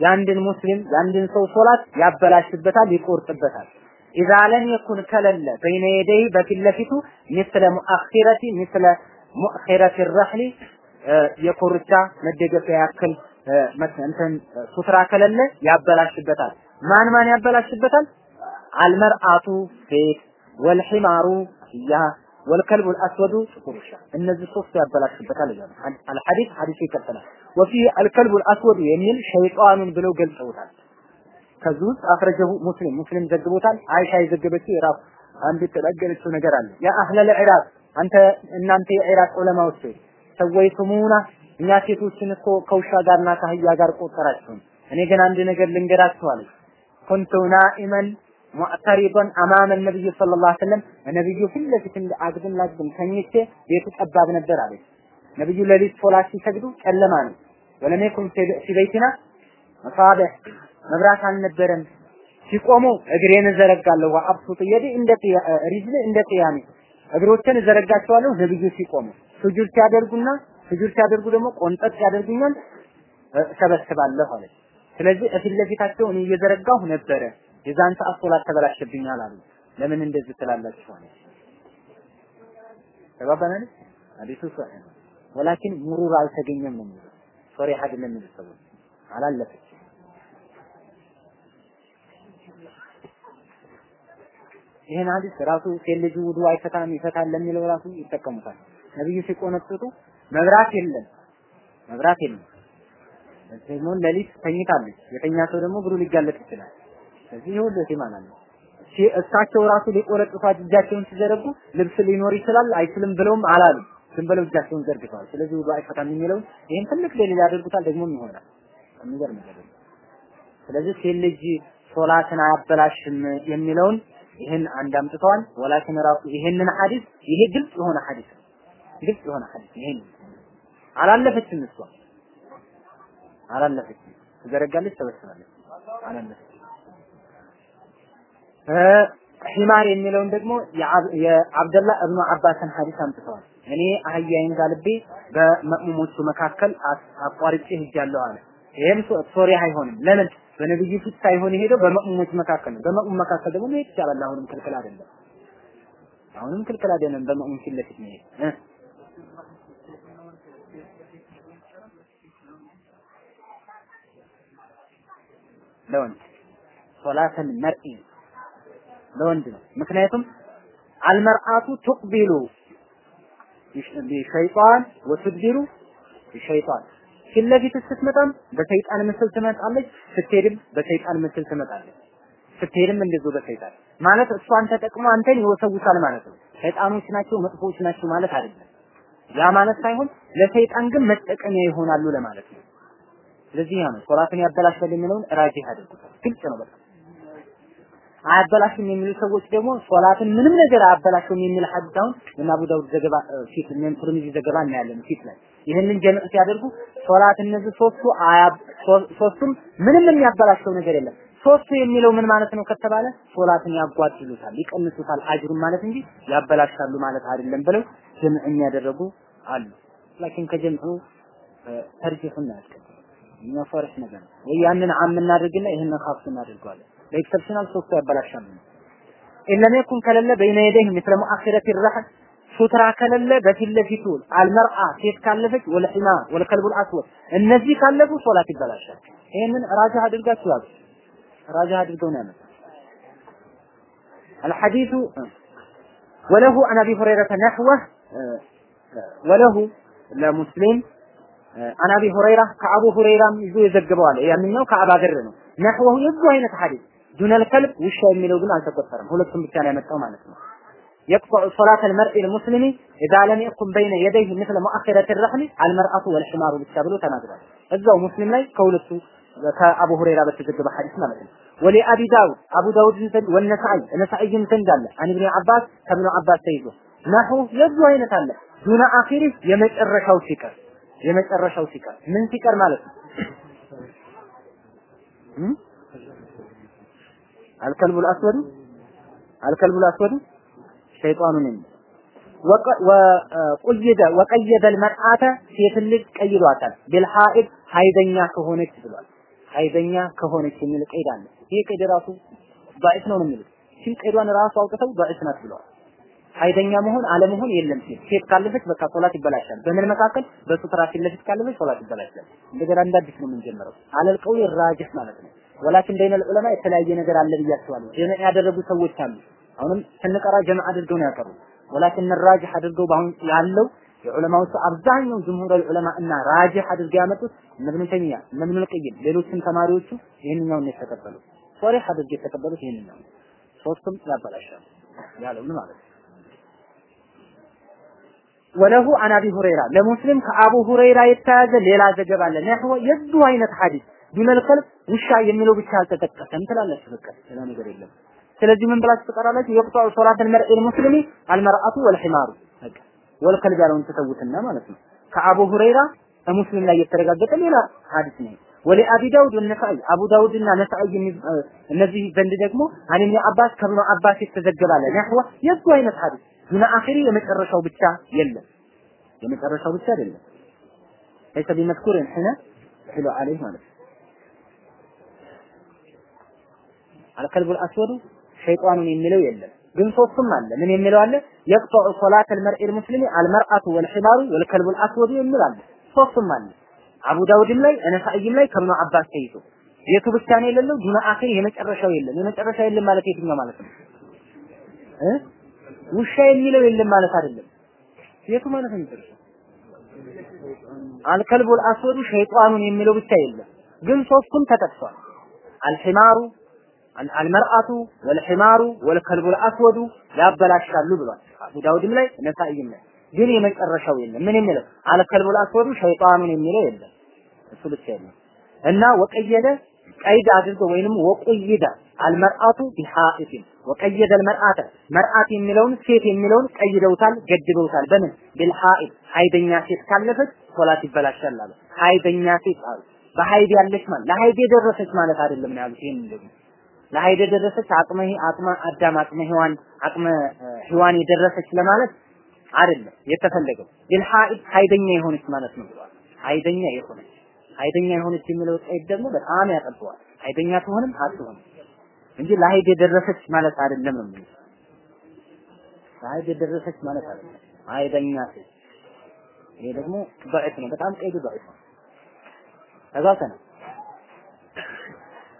የአንድን ሙስሊም የአንድን ሰው ሶላት ያበላሽበታል፣ ይቆርጥበታል። ኢዛ ለም የኩን ከለለ በይነ የደይ በፊት ለፊቱ ምስለ ሙአኺረቲ ምስለ ሙአኺረቲ ረሕሊ የኮርቻ መደገፊያ ያክል እንትን ሱትራ ከሌለ ያበላሽበታል። ማን ማን ያበላሽበታል? አልመርአቱ ሴት፣ ወልሒማሩ አህያ፣ ወልከልቡ አስወዱ ጥቁር ውሻ። እነዚህ ሶስቱ ያበላሽበታል አልሐዲስ። ሐዲሱ ይቀጥላል። ወፊ አልከልቡ አስወዱ የሚል ሸይጣኑን ብለው ገልጸውታል። ከዚህ ውስጥ አፍረጀሁ ሙስሊም ሙስሊም ዘግቦታል። አይሻ የዘገበችው የራሱ አንድ የተናገረችው ነገር አለ። ያ አህለል ኢራቅ አንተ እናንተ የኢራቅ ዑለማዎች ሰወይቱሙና እኛ ሴቶችን እኮ ከውሻ ጋርና ከአህያ ጋር ቆጠራችሁን። እኔ ግን አንድ ነገር ልንገራችሁ አለ። ኩንቱ ናኢመን ሙዕተሪበን አማመ ነብይ ሰለላሁ ዐለይሂ ወሰለም ነብዩ ፊት ለፊት አግድም ላግድም ተኝቼ ቤቱ ጠባብ ነበር አለች። ነብዩ ሌሊት ሶላት ሲሰግዱ ጨለማ ነው። ወለም የኩን ፊ በይቲና መሳቢህ መብራት አልነበረም። ሲቆሙ እግሬን እዘረጋለሁ وأبسط يدي عند رجل عند قيام እግሮችን እዘረጋቸዋለሁ ነብዩ ሲቆሙ ሱጁድ ሲያደርጉና ሱጁድ ሲያደርጉ ደግሞ ቆንጠጥ ያደርጉኛል እሰበስባለሁ አለች። ስለዚህ እፊት ለፊታቸው እኔ እየዘረጋሁ ነበረ። የዛን ሰዓት ሶላት ተበላሽብኛል አሉ። ለምን እንደዚህ ትላላችሁ አለች። ተባባናል። ሐዲሱ صحيح ولكن مرور አልተገኘም ነው የሚለው ሶሪህ አይደለም ሰዎች አላለፈች ይሄን ሐዲስ ራሱ ሴት ልጅ ውዱ አይፈታም ይፈታል ለሚለው ራሱ ይጠቀሙታል። ነብዩ ሲቆነጥጡ መብራት የለም መብራት የለም። ደግሞ ሌሊት ተኝታለች። የተኛ ሰው ደግሞ እግሩ ሊጋለጥ ይችላል። ስለዚህ ይሁን ለሲማን አለ እሳቸው ራሱ ሊቆረጥቷት እጃቸውን ሲዘረጉ ልብስ ሊኖር ይችላል አይችልም ብለውም አላሉ። ዝም ብለው እጃቸውን ዘርግተዋል። ስለዚህ ውዱ አይፈታም የሚለውን ይሄን ትልቅ ሌሊት ያደርጉታል፣ ደግሞም ይሆናል። የሚገርም ነገር ስለዚህ ሴት ልጅ ሶላትን አያበላሽም የሚለውን ይህን አንድ አምጥተዋል። ወላኪን ራሱ ይሄንን ሐዲስ ይሄ ግልጽ የሆነ ሐዲስ ግልጽ የሆነ ሐዲስ ይሄን አላለፈችም እሷ አላለፈችም። ትዘረጋለች፣ ተበስራለች። አላለፈችም። ሂማር የሚለውን ደግሞ የአብደላህ እብኑ አባስን ሐዲስ አምጥተዋል። እኔ አህያዬን ጋልቤ በመእሙሞቹ መካከል አቋርጬ ሄጃለሁ አለ። ይሄም ሶሪህ አይሆንም። ለምን? በነብዩ ፊት ሳይሆን የሄደው በመእሙሞች መካከል ነው። በመእሙም መካከል ደግሞ መሄድ ይቻላል። አሁንም ክልክል አይደለም። አሁንም ክልክል አይደለም። በመእሙም ፊት ለፊት መሄድ ለወንድ ሶላተን መርኢ ለወንድ ነው። ምክንያቱም አልመርአቱ ቱቅቢሉ ቢሸይጣን ወትድቢሩ ቢሸይጣን ፊት ለፊት ስትመጣም በሰይጣን ምስል ትመጣለች፣ ስትሄድም በሰይጣን ምስል ትመጣለች። ስትሄድም እንደዚሁ በሰይጣን ማለት እሷን ተጠቅሞ አንተን ይወሰውሳል ማለት ነው። ሰይጣኖች ናቸው መጥፎች ናቸው ማለት አይደለም። ያ ማለት ሳይሆን ለሰይጣን ግን መጠቀሚያ ይሆናሉ ለማለት ነው። ስለዚህ ነው ሶላትን ያበላሻል የሚለውን ራጂህ አድርጉታል። ግልጽ ነው በጣም አያበላሽም የሚሉ ሰዎች ደግሞ ሶላትን ምንም ነገር አያበላሽም የሚል ሐዲስ አሁን እና አቡ ዳውድ ዘገባ ፊት እና ትርሚዚ ዘገባ እናያለን ፊት ላይ ይህንን ጀምዕ ሲያደርጉ ሶላት እነዚህ ሶስቱ ሶስቱም ምንም የሚያበላሸው ነገር የለም። ሶስቱ የሚለው ምን ማለት ነው ከተባለ ሶላትን ያጓድሉታል፣ ይቀንሱታል አጅሩን ማለት እንጂ ያበላሻሉ ማለት አይደለም ብለው ጀምዕ የሚያደረጉ አሉ። ላኪን ከጀምዑ ተርጂሑን ያስቀጥል እኛ ነገር ነው ወይ ያንን አም እናድርግና ይህንን ካፍ እናድርገዋለን። በኤክሰፕሽናል ሶስቱ ያበላሻሉ። ኢለም የኩን ከሌለ በይነ የደይህ ምስለ ሙአኺረት ረህል ሱትራ ከሌለ በፊት ለፊቱ አልመርአ ሴት ካለፈች ወለሒማ ወለከልቡል አስወድ እነዚህ ካለፉ ሶላት ይበላሻል። ይህንን ራጃህ አድርጋችሁ ያዙ። ራጃህ አድርገው ነው ያመጣው። الحديث وله عن ابي هريره نحوه وله ለሙስሊም አን አቢ ሁረይራ ከአቡ ሁረይራም ይዞ የዘገበዋል። ያንኛው ከአባ ዘር ነው። ነህወሁ የዙ አይነት ሐዲስ ዱነል ከልብ ውሻ የሚለው ግን አልተቆጠረም። ሁለቱም ብቻ ነው ያመጣው ማለት ነው። يقطع صلاة المرء المسلم إذا لم يكن بين يديه مثل مؤخرة الرحل المرأة والحمار ብቻ ብሎ ተናግሯል። እዛው ሙስሊም ላይ ከሁለቱ ከአቡ ሁረይራ በተዘገበ ሐዲስ ማለት ነው። ወሊ አቢ ዳውድ አቡ ዳውድ ዘንድ ወነሳኢ ነሳኢም ዘንድ አለ አን ኢብኑ አባስ ከብኑ አባስ ተይዞ ነሁ የዙ አይነት አለ ዱነ አኺሪ የመጨረሻው ሲቀር የመጨረሻው ሲቀር ምን ሲቀር ማለት ነው? አልከልቡል አስወዱ አልከልቡል አስወዱ ሸይጣኑን ወቁይደ ወቀየደ ልመርአተ ሴት ልጅ ቀይሯታል ቢልሐኢድ ሀይደኛ ከሆነች ብሏል። ሀይደኛ ከሆነች የሚል ቀይድ አለ። ይሄ ቀይድ ራሱ ዳኢፍ ነው የሚሉት። ሲል ቀይዷን ራሱ አውጥተው ዳኢፍ ናት ብለዋል። ሀይደኛ መሆን አለመሆን የለም ሲል ሴት ካለፈች በቃ ሶላት ይበላሻል። በምን መካከል በሱትራ ፊት ለፊት ካለፈች ሶላት ይበላሻል። እንደገና እንደ አዲስ ነው የምንጀምረው። አለል ቀውል ራጅህ ማለት ነው። ወላኪን በይነል ዑለማ የተለያየ ነገር አለ ጀምዕ ያደረጉ ሰዎች አሉ። አሁንም ስንቀራ ጀምዕ አድርገው ነው ያቀሩት። ወላኪን ራጅህ አድርገው በአሁን ያለው የዑለማዎቹ አብዛኛው ጅምሁር ዑለማ እና ራጅህ አድርገው ያመጡት እነ ተይሚያ እነ ቀይም ሌሎችም ተማሪዎቹ ይህንኛውን ነው የተቀበሉት። ሶሪህ አድርገው የተቀበሉት ይህንኛው ሶስቱም ያበላሻል ያለውን ማለት ወለሁ አን አቢ ሁረይራ ለሙስሊም ከአቡ ሁረይራ የተያዘ ሌላ ዘገባ አለ። ነህወ የዙ አይነት ሐዲስ ዱነል ከልብ ውሻ የሚለው ብቻ አልተጠቀሰም ትላላችሁ። በቃ ሌላ ነገር የለም። ስለዚህ ምን ብላችሁ ትቀራላችሁ? የቅጣው መርኢል ሙስሊሚ አልመርአቱ ወልሒማሩ በቃ ወልከልብ ያለውን ትተውትና ማለት ነው። ከአቡ ሁረይራ በሙስሊም ላይ የተረጋገጠ ሌላ ሐዲስ ነው። ወሊ አቢ ዳውድ ወነሳኢ አቡ ዳውድና ነሳኢ እነዚህ ዘንድ ደግሞ አን ኢብኑ አባስ ከብኑ አባስ የተዘገባለ ነህወ የዙ አይነት ሐዲስ ዱነ አኺሪ የመጨረሻው ብቻ የለም። የመጨረሻው ብቻ አይደለም። ለይሰ ቢመዝኩርን ሒነ ሒሉ ዐለይህ ማለት አልከልቡል አስወዱ ሸይጣኑን የሚለው የለም። ግን ሶስቱም አለ። ምን የሚለው አለ? የቅጠዑ ሶላት አልመርኢል ሙስሊሚ አልመርአቱ ወልሒማሩ ወልከልቡል አስወዱ የሚል አለ። ሶስቱም አለ። አቡ ዳውድም ላይ ነሳኢም ላይ ከብኑ አባስ ተይዞ የቱ ብቻ ነው የሌለው? ዱነ አኺሪ የመጨረሻው የለም። የመጨረሻ የለም ማለት የትኛው ማለት ነው እ ውሻ የሚለው የለም ማለት አይደለም። የቱ ማለት ነው? አልከልቡል አስወዱ ሸይጣኑን የሚለው ብቻ የለም። ግን ሶስቱም ተጠቅሷል። الحمار المرأة والحمار والكلب الأسود ያበላሻሉ ብሏል። አቡ ዳውድም ላይ ነሳኢም ላይ ግን የመጨረሻው የለም። ምን የሚለው الكلب الأسود ሸይጣኑን የሚለው የለም። እሱ ብቻ የለም እና وقيد قيد አድርጎ ወይንም وقيد المرأة بحائض وقيد المرأة مرأة የሚለውን ሴት የሚለውን ቀይደውታል፣ ገድበውታል። በምን بالحائض ሀይደኛ ሴት ካለፈች ሶላት ይበላሻል አለ። ሀይደኛ ሴት አሉ። በሀይድ ያለች ማለት ለሀይድ የደረሰች ማለት አይደለም ነው ያሉት። ይሄን ደግሞ ለሀይድ የደረሰች አቅመ አቅመ አዳም አቅመ ሔዋን አቅመ ሔዋን የደረሰች ለማለት አይደለም የተፈለገው። ልልሐኢድ ሀይደኛ የሆነች ማለት ነው። ሀይደኛ የሆነች ሀይደኛ የሆነች የሚለው ቀይድ ደግሞ በጣም ያጠበዋል። ሀይደኛ ትሆንም አትሆንም እንጂ ለሀይድ የደረሰች ማለት አይደለም ነው የሚለው። ለሀይድ የደረሰች ማለት አይደለም። ሀይደኛ ሴት ይሄ ደግሞ በዕት ነው። በጣም ቀይዱ በዕት ነው። ተግባብተናል።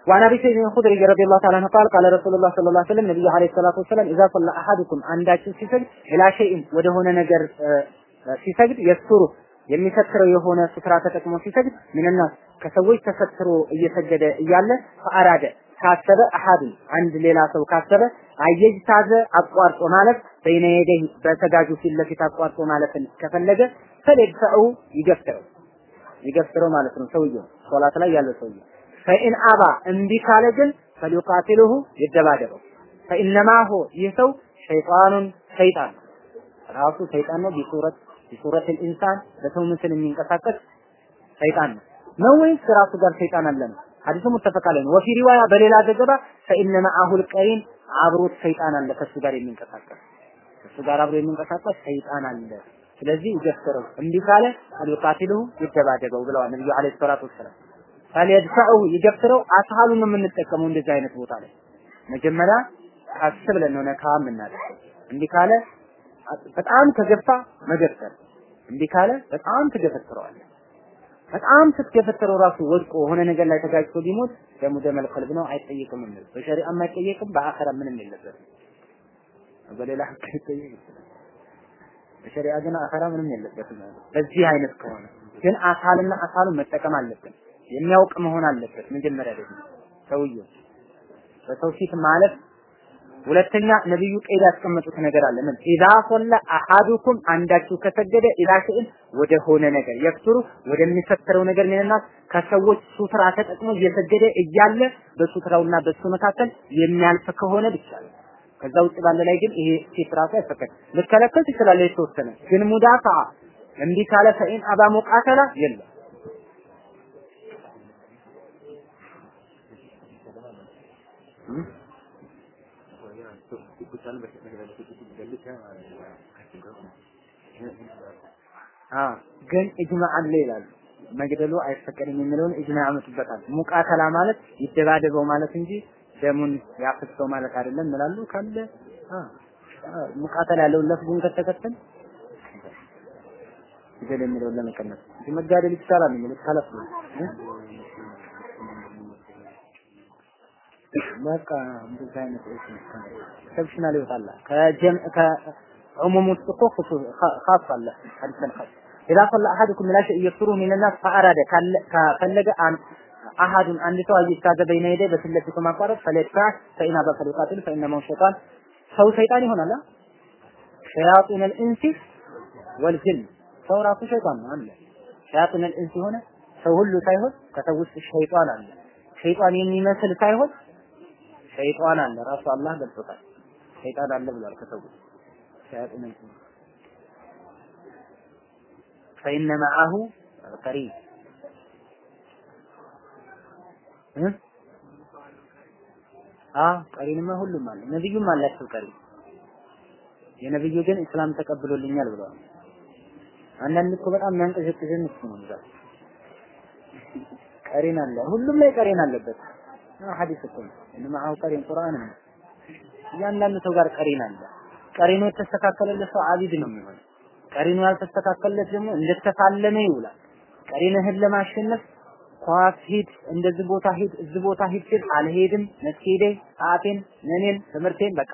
وعن ابي سعيد الخدري رضي الله تعالى عنه قال قال رسول الله صلى الله عليه وسلم نبي عليه الصلاه والسلام اذا صلى احدكم አንዳችሁ ሲሰግድ ኢላ ሸይን ወደሆነ ነገር ሲሰግድ የሱሩ የሚሰትረው የሆነ ሱትራ ተጠቅሞ ሲሰግድ ምንና ከሰዎች ተሰትሮ እየሰገደ እያለ ፈአራደ ካሰበ አሐዱ አንድ ሌላ ሰው ካሰበ አየጅታዘ አቋርጦ ማለት በይነ የደህ በሰጋጁ ፊት ለፊት አቋርጦ ማለትን ከፈለገ ፈለድፈዑ ይገፍትረው ይገፍትረው ማለት ነው ሰውየው ሶላት ላይ ያለው ሰውየው ፈኢን አባ እምቢ ካለ ግን ፈሊቃቲሉሁ ይደባደበው ፈኢነማ ሆ ይህ ሰው ሸይጣኑን ሰይጣን ራሱ ሰይጣን ነው። ቢሱረት ቢሱረት ኢንሳን በሰው ምስል የሚንቀሳቀስ ሰይጣን ነው። ነው ወይስ ራሱ ጋር ሰይጣን አለ ነው? ሐዲሱ ሙተፈቅ አለኝ ወፊ ሪዋያ በሌላ ዘገባ ፈኢነ መአሁል ቀሪን አብሮት ሰይጣን አለ ከሱ ጋር የሚንቀሳቀስ። ከሱ ጋር አብሮ የሚንቀሳቀስ ሰይጣን አለ። ስለዚህ ይገፍተረው እንዲህ ካለ አልቃቲሉሁ ይደባደበው ብለዋል ነብዩ አለይሂ ሰላቱ ወሰላም ፈሊየድፈዑ ይገፍትረው አስሃሉን ነው የምንጠቀመው እንደዚህ አይነት ቦታ ላይ። መጀመሪያ ቀስ ብለን ነው ነካ የምናደርገው። እንዲህ ካለ በጣም ከገፋ መገፍተር እንዲህ ካለ በጣም ትገፈትረዋለህ በጣም ስትገፈትረው ራሱ ወድቆ የሆነ ነገር ላይ ተጋጭቶ ቢሞት ደሙ ደመል ከልብ ነው አይጠየቅም እንል በሸሪዓም አይጠየቅም በአኸራ ምንም የለበትም። በሌላ ህግ ይጠየቅ በሸሪዓ ግን አኸራ ምንም የለበትም። በዚህ አይነት ከሆነ ግን አካልና አካሉን መጠቀም አለብን የሚያውቅ መሆን አለበት። መጀመሪያ ደግሞ ሰውየው በሰው ፊት ማለት ሁለተኛ ነብዩ ቄድ ያስቀመጡት ነገር አለ። ምን? ኢዛ ሶለ አሐዱኩም አንዳችሁ ከሰገደ ኢላ ሸይን ወደ ሆነ ነገር የክቱሩ ወደሚፈጠረው ነገር ምንና ከሰዎች ሱትራ ተጠቅሞ እየሰገደ እያለ በሱትራውና በሱ መካከል የሚያልፍ ከሆነ ብቻ ነው። ከዛ ውጭ ባለ ላይ ግን ይሄ ፊት ራሱ አይፈቀድ ልከለከል ትችላለህ የተወሰነ። ግን ሙዳፋ እንዲህ ካለ ፈኢን አባ ሙቃተላ የለም ግን إجماع አለ ይላሉ። መግደሉ አይፈቀድም የሚለውን إجماع ያመጡበታል። مقاتلة ማለት ይደባደበው ማለት እንጂ ደሙን ያፍሰው ማለት አይደለም ይላሉ። ካለ مقاتلة ያለውን لفظ ኡን ከተከተል ግደል የሚለውን ለመቀነስ መጋደል ይቻላል የሚሉት ከለፍ ነው። በቃ እንደዚህ አይነት exceptional ይወጣል። ከጀም ከ عموم ውስጥ እኮ ኻስ አለ። ሐዲስ አልኻስ ኢዛ ሰላ አሐዱኩም ላ ሸይእ የክፍሩ ሚን ናስ ፈአራደ። ከፈለገ አሐዱን አንድ ሰው አይታዘ በይነ የደ በፊት ለፊቱ ማቋረጥ ፈለድፋ ፈኢን አባ ፈሊቃትል ፈኢነማሁ ሸይጣን። ሰው ሰይጣን ይሆናል ሸያጢን አልኢንሲ ወልጅን። ሰው ራሱ ሸይጣን ነው አለ። ሸያጢን አልኢንሲ ሆነ ሰው ሁሉ ሳይሆን ከሰው ውስጥ ሸይጣን አለ። ሸይጣን የሚመስል ሳይሆን ሰይጣን አለ ራሱ አላህ ገልጾታል። ሰይጣን አለ ብሏል ከሰዎች ሸያጢን ፈኢነ መዓሁ ቀሪብ ቀሪንማ ሁሉም አለ ነብዩም አላቸው ቀሪን የነብዩ ግን እስላም ተቀብሎልኛል ብለዋል። አንዳንድ እኮ በጣም የሚያንቀሸቅሽን እሱ ነው። ቀሪን አለ ሁሉም ላይ ቀሪን አለበት። ሐዲስ እኮ ነው። ማሁ ቀሪን ቁርአን ነው። እያንዳንዱ ሰው ጋር ቀሪን አለ። ቀሪኑ የተስተካከለለት ሰው አቢድ ነው የሚሆነው። ቀሪኑ ያልተስተካከለለት ደግሞ እንደተፋለመ ይውላል። ቀሪንህን ለማሸነፍ ኳስ ሂድ እንደዚህ ቦታ ሂድ እዚህ ቦታ ሂድ ሲል አልሄድም መስጊዴ አፌን ነኔን ትምህርቴን በቃ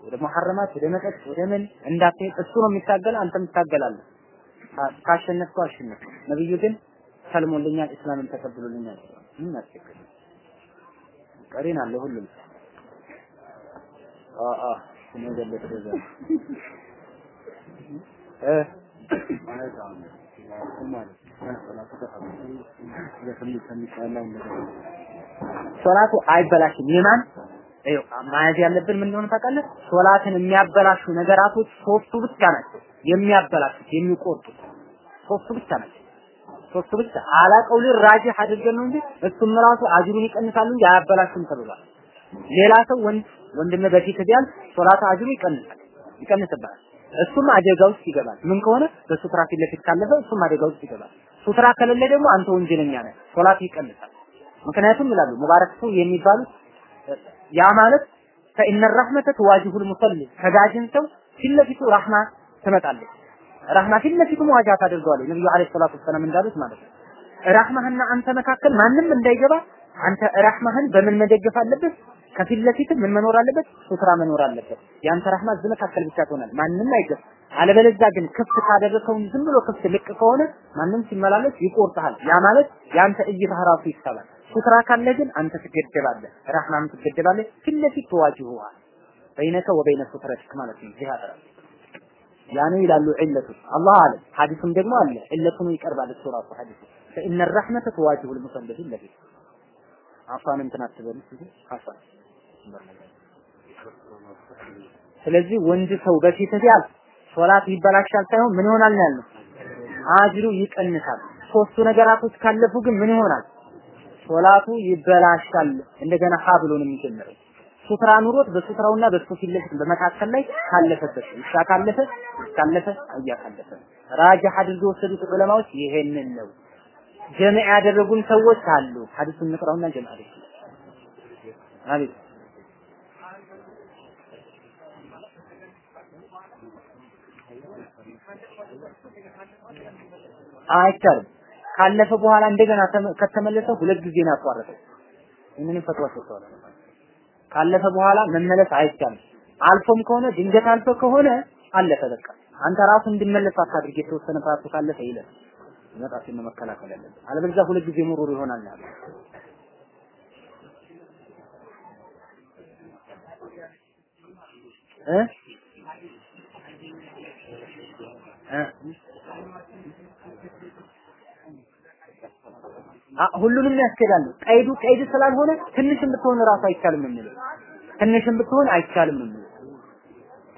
ወደ መሐረማት ወደ መጠጥ ወደ ምን እንዳትሄድ። እሱ ነው የሚታገል አንተም ትታገላለህ። ካሸነፍከው አሸነፍ ነብዩ ግን ሰልሞልኛል እስላምን ተቀብሎልኛል። ምን አስቸገረ ቀሪን አለ ሁሉም አ አ ነገር ለተደዛ እ ሶላቱ አይበላሽም። የማን ይኸው መያዝ ያለብን ምን እንደሆነ ታውቃለህ? ሶላትን የሚያበላሹ ነገራቶች ሶስቱ ብቻ ናቸው የሚያበላሹት የሚቆርጡት ሶስቱ ብቻ ናቸው። ሶስቱ ብቻ አላቀውል ራጂህ አድርገን ነው እንጂ እሱም ራሱ አጅሩን ይቀንሳሉ እንጂ አያበላሹም ተብሏል። ሌላ ሰው ወንድ ወንድም በፊት ቢያንስ ሶላት አጅሩ ይቀንሳል ይቀንስበታል። እሱም አደጋ ውስጥ ይገባል። ምን ከሆነ በሱትራ ፊት ለፊት ካለፈ እሱም አደጋ ውስጥ ይገባል። ሱትራ ከሌለ ደግሞ አንተ ወንጀለኛ ነህ፣ ሶላት ይቀንሳል። ምክንያቱም ይላሉ ሙባረክ ሰው የሚባሉት ያ ማለት ፈኢነ ረህመተ ትዋጅሁል ሙሰሊ ሰጋጅን ሰው ፊት ለፊቱ ረህማ ትመጣለች። ረህማ ፊት ለፊቱ መዋጃ ታደርገዋለች። ነብዩ አለይሂ ሰላቱ ወሰላም እንዳሉት ማለት ነው። ረህማህና አንተ መካከል ማንም እንዳይገባ አንተ ረህማህን በምን መደገፍ አለበት? ከፊት ለፊት ምን መኖር አለበት? ሱትራ መኖር አለበት። ያንተ ረህማ እዚህ መካከል ብቻ ትሆናል። ማንም አይገባ። አለበለዚያ ግን ክፍት ካደረከው ዝም ብሎ ክፍት ልቅ ከሆነ ማንም ሲመላለስ ይቆርጥሃል። ያ ማለት ያንተ እይታ ራሱ ይሳባል። ሱትራ ካለ ግን አንተ ትገደባለህ፣ ረህማም ትገደባለህ። ፊት ለፊት ተዋጅሁዋ በይነከ ወበይነ ሱትረቲክ ማለት ነው። አጠራ ያኔ ይላሉ ዒለቱ አላህ አለ። ሐዲሱም ደግሞ አለ ዒለቱን ይቀርባል እሱ ራሱ ሐዲሱ ረሕመተ ተዋጅሁ ልሙሰሊ ፊት ለፊት አፋን እንትን ሲሉ አፋን ስለዚህ ወንድ ሰው በፊት ቢያል ሶላት ይበላሻል ሳይሆን ምን ይሆናል ነው ያልነው አጅሩ ይቀንሳል። ሶስቱ ነገራቶች ካለፉ ግን ምን ይሆናል? ሶላቱ ይበላሻል። እንደገና ሀ ብሎ ነው የሚጀምረው። ሱትራ ኑሮት በሱትራውና በሱ ፊት ለፊት በመካከል ላይ ካለፈበት ኢሻ ካለፈ ካለፈ አያ ካለፈ አድርገው የወሰዱት ዑለማዎች ይሄንን ነው። ጀምዕ ያደረጉን ሰዎች አሉ። ሐዲሱን እንቅራውና ጀምዕ አድርጉ። አቤት አይቻልም። ካለፈ በኋላ እንደገና ከተመለሰ ሁለት ጊዜ ነው ያቋረጠው። ይህንንም ፈትዋ ሰጥተዋል። ካለፈ በኋላ መመለስ አይቻልም። አልፎም ከሆነ ድንገት አልፎ ከሆነ አለፈ በቃ። አንተ ራሱ እንዲመለስ አታድርግ። የተወሰነ ፓርቱ ካለፈ ይለፍ መጣችን ነው መከላከል ያለብን። አለበለዚያ ሁለት ጊዜ ሙሩር ይሆናል ያለ እ እ ሁሉንም ያስኬዳሉ። ቀይዱ ቀይድ ስላልሆነ ትንሽም ብትሆን ራሱ አይቻልም የሚለው ትንሽም ብትሆን አይቻልም የሚለው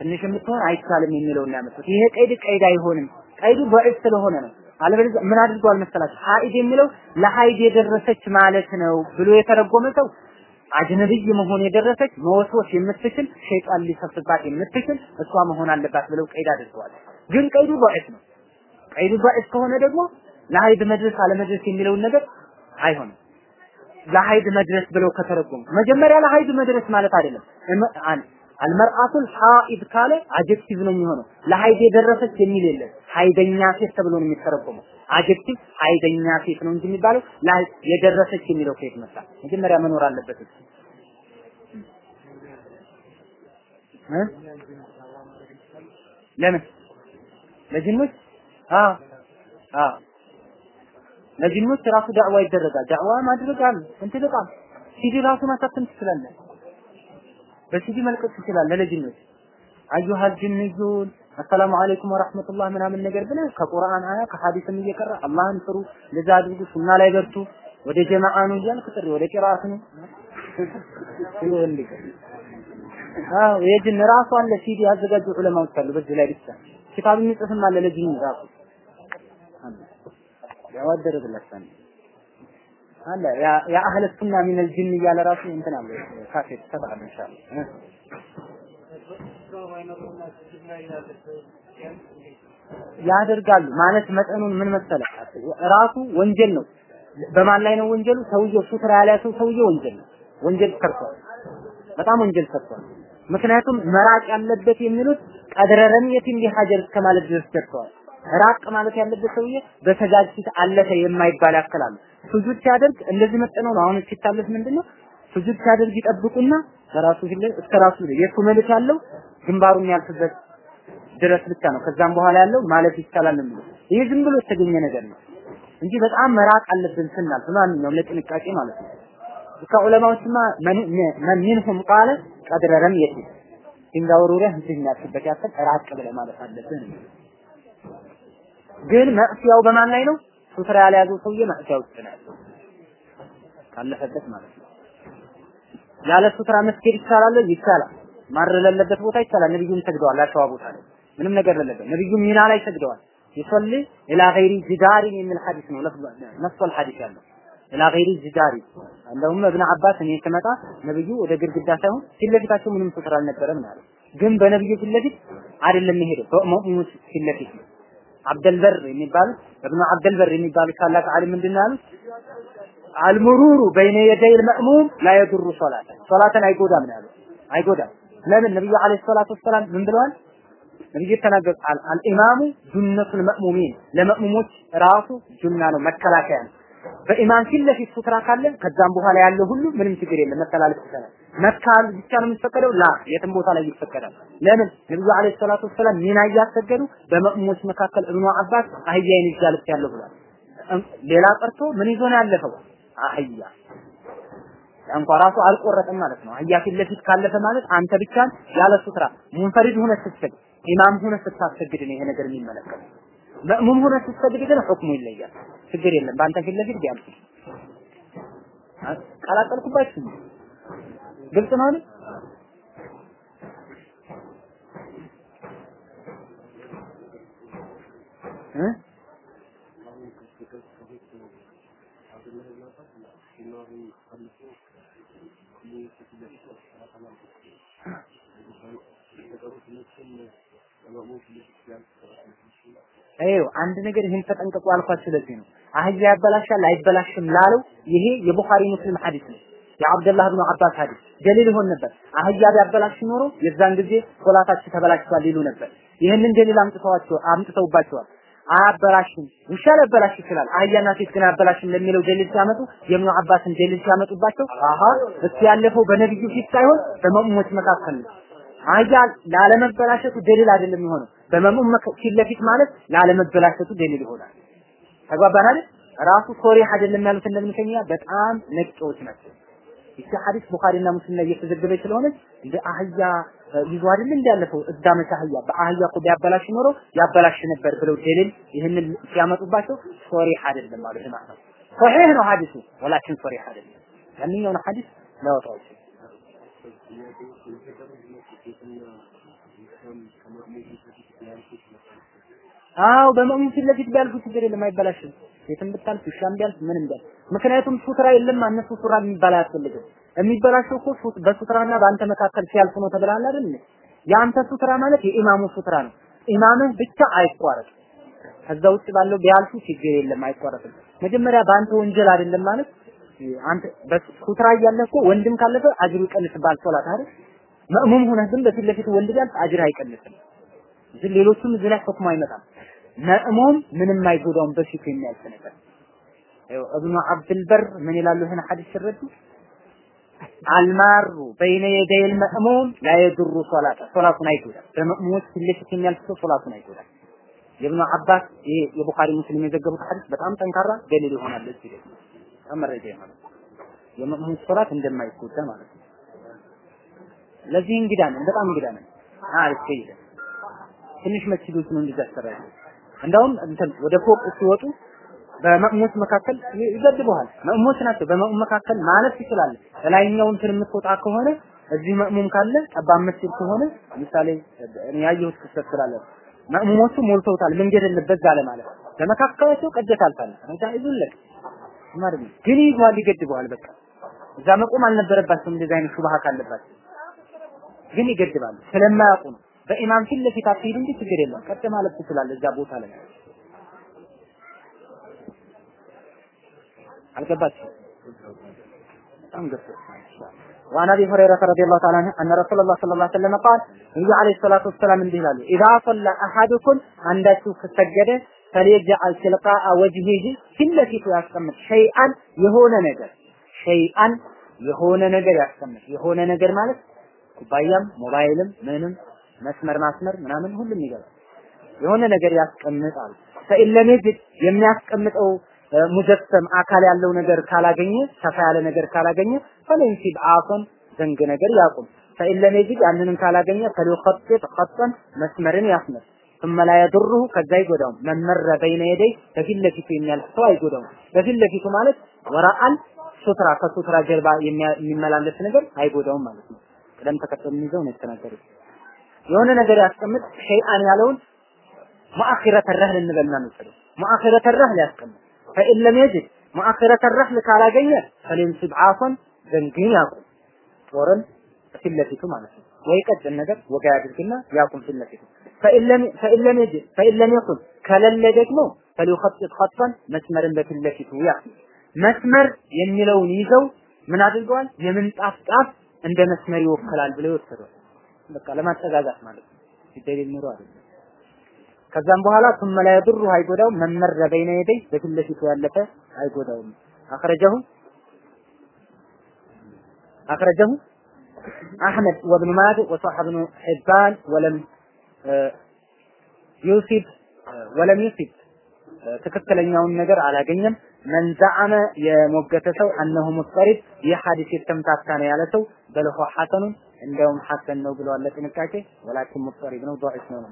ትንሽም ብትሆን አይቻልም የሚለው እና ያመጡት ይሄ ቀይድ ቀይድ አይሆንም። ቀይዱ በዕድ ስለሆነ ነው። አለበለዚያ ምን አድርጓል መሰላችሁ? ሀኢድ የሚለው ለሀይድ የደረሰች ማለት ነው ብሎ የተረጎመ ሰው አጅነብይ መሆን የደረሰች መወስወስ የምትችል ሸይጣን ሊሰፍባት የምትችል እሷ መሆን አለባት ብለው قيد አድርገዋል። ግን ቀይዱ بعيد ነው። ቀይዱ بعيد ከሆነ ደግሞ ለሀይድ መድረስ አለመድረስ የሚለውን ነገር አይሆንም። ለሀይድ መድረስ ብለው ከተረጎሙ መጀመሪያ ለሀይድ መድረስ ማለት አይደለም። المرأة الحائض ካለ adjective ነው የሚሆነው። ለሀይድ የደረሰች የሚል የለም። ሀይደኛ ሴት ተብሎ ነው የሚተረጎመው። adjective ሀይደኛ ሴት ነው እንጂ የሚባለው የደረሰች የሚለው ከየት መጣ? መጀመሪያ መኖር አለበት ለምን ለጅኖች አ ለጅኖች ራሱ ዳዕዋ ይደረጋል። ዳዕዋ ማድረግ አለ እንትን በጣም ሲዲ ራሱ ማሳተም ትችላለህ። በሲዲ መልቀቅ ትችላለህ ለጅኖች አዩሃል ጅንዩን አሰላሙ አለይኩም ወራህመቱላህ ምናምን ነገር ብለህ ከቁርአን አያ ከሐዲስም እየቀራ አላህን ፍሩ፣ ለዛ አድርጉ፣ ሱና ላይ በርቱ፣ ወደ ጀማዓ ነው እያልክ ጥሪ ወደ ቂራአት ነው አዎ የጅን ራሱ አለ ሲዲ ያዘጋጁ ዑለማዎች አሉ። በዚህ ላይ ብቻ ኪታብ የሚጽፍም አለ ለጅን ራሱ ያወደረብላችኋል አለ ያ አህለ ሱና ሚነል ጅን እያለ ራሱ እንትን አለ ካፌት ተባለ ኢንሻአላህ ያደርጋሉ ማለት መጠኑን ምን መሰለ ራሱ ወንጀል ነው። በማን ላይ ነው ወንጀሉ? ሰውየው ሱትራ ያልያዘው ሰውዬ ወንጀል ነው። ወንጀል ሰርቷል። በጣም ወንጀል ሰርቷል። ምክንያቱም መራቅ ያለበት የሚሉት قدر رمية بحجر እስከ ማለት ድረስ ደርሰዋል። ራቅ ማለት ያለበት ሰውዬ በሰጋጅ ፊት አለፈ የማይባል ያክላል። ሱጁድ ሲያደርግ እንደዚህ መጠነው ነው። አሁን ሲታለፍ ምንድነው? ሱጁድ ሲያደርግ ይጠብቁና በራሱ ፊት ላይ እስከ ራሱ የሱ መልክ ያለው ግንባሩን ያልፍበት ድረስ ብቻ ነው። ከዛም በኋላ ያለው ማለት ይቻላል ነው ይሄ ዝም ብሎ የተገኘ ነገር ነው እንጂ በጣም መራቅ አለብን ስናልፍ ማንኛውም ለጥንቃቄ ማለት ነው። ከዑለማዎችማ መን ሚንሁም ቃለ ቀድረ ድንጋይ ወርውረህ እንትን የሚያልፍበት ያክል ራቅ ብለህ ማለት አለብህ ነው። ግን መዕሲያው በማን ላይ ነው? ሱትራ ያልያዘው ሰውዬ መዕሲያ ውስጥ ነው ያለው ካለፈበት ማለት ነው። ያለ ሱትራ መስገድ ይቻላል? ይቻላል። ማር ለለበት ቦታ ይቻላል። ነብዩም ሰግደዋል አሸዋ ቦታ ላይ ምንም ነገር ለለበት። ነብዩም ሚና ላይ ሰግደዋል። ይሰል ኢላ ገይሪ ጅዳሪ የሚል ሐዲስ ነው ነፍሱል ሐዲስ ያለው ኢላ ገይሪ ጅዳሪ። እንደውም እብነ አባስ እኔ ስመጣ ነብዩ ወደ ግድግዳ ሳይሆን ፊትለፊታቸው ምንም ሱትራ አልነበረም ነው ግን በነብዩ ፊት አይደለም የሄደው በመእሙን ፊት ነው አብደልበር የሚባሉት እብኑ አብደልበር የሚባሉት ታላቅ ዓሊም ምንድን? አልሙሩሩ በይነ የደይ ልመእሙም ላ የዱሩ ሶላተ ሶላትን አይጎዳም ነው ያሉት። አይጎዳም። ለምን ነብዩ አለይሂ ሰላቱ ወሰላም ምን ብለዋል? ነብዩ ተናገሩ አልኢማሙ ጁነቱል መእሙሚን ለመእሙሞች ራሱ ጁና ነው መከላከያ ነው። በኢማም ፊት ለፊት ሱትራ ካለ ከዛም በኋላ ያለው ሁሉ ምንም ችግር የለም መተላለፍ ይቻላል። መካ ብቻ ነው የሚፈቀደው? ላ የትም ቦታ ላይ ይፈቀዳል። ለምን ነብዩ አለይሂ ሰላቱ ወሰላም ሚና እያሰገዱ በመእሙሞች መካከል እብኑ አባስ አህያዬን ይዤ አልፌያለሁ ብሏል። ሌላ ቀርቶ ምን ይዞ ነው ያለፈው? አህያ እንኳ ራሱ አልቆረጠም ማለት ነው። አህያ ፊት ለፊት ካለፈ ማለት አንተ ብቻን ያለ ሱትራ ሙንፈሪድ ሆነ ስትሰግድ ኢማም ሆነ ስታሰግድ ነው ይሄ ነገር የሚመለከተው። መእሙም ሆነ ስትሰግድ ግን ሁክሙ ይለያል። ችግር የለም። በአንተ ፊት ለፊት ቢያልፍ ቀላቀልኩባችሁ። ግልጽ ነው አይደል? ይኸው አንድ ነገር ይህን ተጠንቀቁ አልኳችሁ። ስለዚህ ነው አህያ ያበላሻል አይበላሽም ላለው ይሄ የቡኻሪ ሙስሊም ሐዲስ ነው። የአብደላህ ብኑ አባስ ሐዲስ ደሊል ይሆን ነበር። አህያ ቢያበላሽ ኖሮ የዛን ጊዜ ሶላታችሁ ተበላሽቷል ይሉ ነበር። ይህንን ደሊል አምጥተዋቸው አምጥተውባቸዋል። አያበላሽም ውሻ ሊያበላሽ ይችላል። አህያና ሴት ግን አያበላሽም ለሚለው ደሊል ሲያመጡ የብኑ አባስን ደሊል ሲያመጡባቸው አሃ እሱ ያለፈው በነብዩ ፊት ሳይሆን በመኡሞች መካከል ነው። አህያ ላለመበላሸቱ ደሊል አይደለም የሚሆነው በመሙም ፊት ለፊት ማለት ላለመበላሸቱ ደሊል ይሆናል። ተግባባን አይደል? ራሱ ሶሪህ አይደለም ያሉት እንደምንከኛ በጣም ነጮች ናቸው። ይቺ ሐዲስ ቡኻሪና ሙስሊም ላይ እየተዘገበች ስለሆነች እንደ አህያ ይዞ አይደል እንዲያለፈው እዳመች አህያ በአህያ እኮ ቢያበላሽ ኖሮ ያበላሽ ነበር ብለው ደሊል ይህንን ሲያመጡባቸው ሶሪህ አይደለም ማለት ነው። ሶሒህ ነው ሐዲሱ ወላኪን ሶሪህ አይደለም። ያንኛውን ሐዲስ ላወጣው ይችላል። አዎ በመእሙም ፊት ለፊት ቢያልፉ ችግር የለም አይበላሽም። ሴትም ብታልፍ ውሻም ቢያልፍ ምንም ቢያልፍ ምክንያቱም ሱትራ የለም እነሱ ሱትራ የሚባል አያስፈልግም። የሚበላሸው እኮ በሱትራና በአንተ መካከል ሲያልፍ ነው ተብለሃል አይደል? የአንተ ሱትራ ማለት የኢማሙ ሱትራ ነው። ኢማምህ ብቻ አይቋረጥ። ከዛ ውጭ ባለው ቢያልፉ ችግር የለም አይቋረጥም። መጀመሪያ በአንተ ወንጀል አይደለም ማለት አንተ በሱትራ እያለህ እኮ ወንድም ካለፈ አጅሩ ይቀንስብሃል ሶላት አይደል? መእሙም ሆነህ ግን በፊት ለፊት ወንድ ቢያልፍ አጅር አይቀንስም። ሌሎቹም እዚህ ላይ ሁክሙ አይመጣም። መእሙም ምንም አይጎዳውም በፊቱ የሚያልፍ ነገር። ይኸው እብኑ አብድልበር ምን ይላሉ ይህን ሐዲስ ሲረዱ አልማሩ በይነ የደይል መእሙም ላ የድሩ ሶላተ ሶላቱን አይጎዳም። በመእሙሞች ፊት ለፊት የሚያልፍ ሰው ሶላቱን አይጎዳም። የብኑ አባስ ይሄ የቡኻሪ ሙስሊም የዘገቡት ሐዲስ በጣም ጠንካራ ደሊል ይሆናል። እዚህ ደግሞ መረጃ ይሆናል። የመእሙም ሶላት እንደማይጎዳ ማለት ነው። ለዚህ እንግዳ ነን፣ በጣም እንግዳ ነን። አሪፍ ከይደ ትንሽ መስጊዶች ነው እንደዛ አሰራሩ። እንደውም እንትን ወደ ፎቅ ሲወጡ በመእሙሞች መካከል ይገድበዋል። መእሙሞች ናቸው። በመእሙም መካከል ማለት ትችላለህ። በላይኛው እንትን የምትወጣ ከሆነ እዚህ መእሙም ካለ ጠባብ መስጊድ ከሆነ ለምሳሌ እኔ ያየሁት ክስተት ስላለ መእሙሞቹ ሞልተውታል። መንገድ የለበት አለ ማለት በመካከላቸው ቀደት አልፋለ እንታ ይዙልክ ማለት ግን ይዟል፣ ይገድበዋል። በቃ እዛ መቆም አልነበረባቸውም። እንደዚህ አይነት ሹብሃ ካለባቸው ግን ይገድባሉ። ስለማያውቁ ነው። በኢማም ፊት ለፊት አትሄድ እንጂ ችግር የለም። ቀጥ ማለት ትችላለህ እዛ ቦታ ላይ አልገባችም። በጣም ገፍ وعن ابي هريره رضي الله تعالى عنه ان رسول الله صلى الله عليه وسلم قال ነብዩ አለይሂ ሰላቱ ወሰላም እንዲህ ይላሉ اذا صلى احدكم አንዳችሁ ከሰገደ فليجعل تلقاء وجهه ፊት ለፊቱ ያስቀምጥ ሸይአን የሆነ ነገር ሸይአን የሆነ ነገር ያስቀምጥ የሆነ ነገር ማለት ኩባያም ሞባይልም ምንም መስመር ማስመር ምናምን ሁሉም ይገባል። የሆነ ነገር ያስቀምጣል። ፈኢለም የጅድ የሚያስቀምጠው ሙጀሰም አካል ያለው ነገር ካላገኘ ሰፋ ያለ ነገር ካላገኘ ፈለንሲብ አፎን ዘንግ ነገር ያቁም። ፈኢለም የጅድ ያንንም ካላገኘ ፈሊኸጥጥ ኸጠን መስመርን ያስመር ثم لا يضره ከዛ አይጎዳውም። መመረ በይነ የደይ በፊት ለፊቱ የሚያልፍ ሰው አይጎዳውም። በፊት ለፊቱ ማለት ወራአል ሱትራ ከሱትራ ጀርባ የሚመላለስ ነገር አይጎዳውም ማለት ነው። ቅደም ተከተል ይዘው ነው የተናገሩት። የሆነ ነገር ያስቀምጥ ሸይአን ያለውን ሙአኺረተ ረህል እንበልና ነው ሙአኺረተ ረህል ያስቀምጥ። ፈኢን ለም የጅድ ሙአኺረተ ረህል ካላገኘ ፈሊንሲብ ዓፈን ዘንግን ያቁም። ጦርን ፊት ማለት ነው። ወይ ቀጭን ነገር ወጋ ያድርግና ያቁም ፊት ለፊቱ። ፈኢን ለም የጅድ ደግሞ ፈሊኸጥጥ ኸጥፈን መስመርን በፊት ያቁም። መስመር የሚለውን ይዘው ምን አድርገዋል? የምንጣፍ ጣፍ እንደ መስመር ይወክላል ብለው ይወሰዷል በቃ ለማጠጋጋት ማለት ነው። ሲደል ኑሮ አይደለም። ከዛም በኋላ ثم لا يضر አይጎዳው መመረ በይነ የደይ በፊት ለፊቱ ያለፈ አይጎዳውም። አخرجه አخرجه أحمد وابن ماجه وصح ابن حبان ولم يوسف ولم يوسف ትክክለኛውን ነገር አላገኘም። መን ዘዐመ የሞገተ ሰው አነሁ ሙፍሪድ ይህ የተምታታ ነው ያለ ሰው በልሆ ሐሰኑን እንደውም ሐሰን ነው ብለዋል። ለጥንቃቄ ወላኪን ሙጠሪብ ነው ضعيف ነው ነው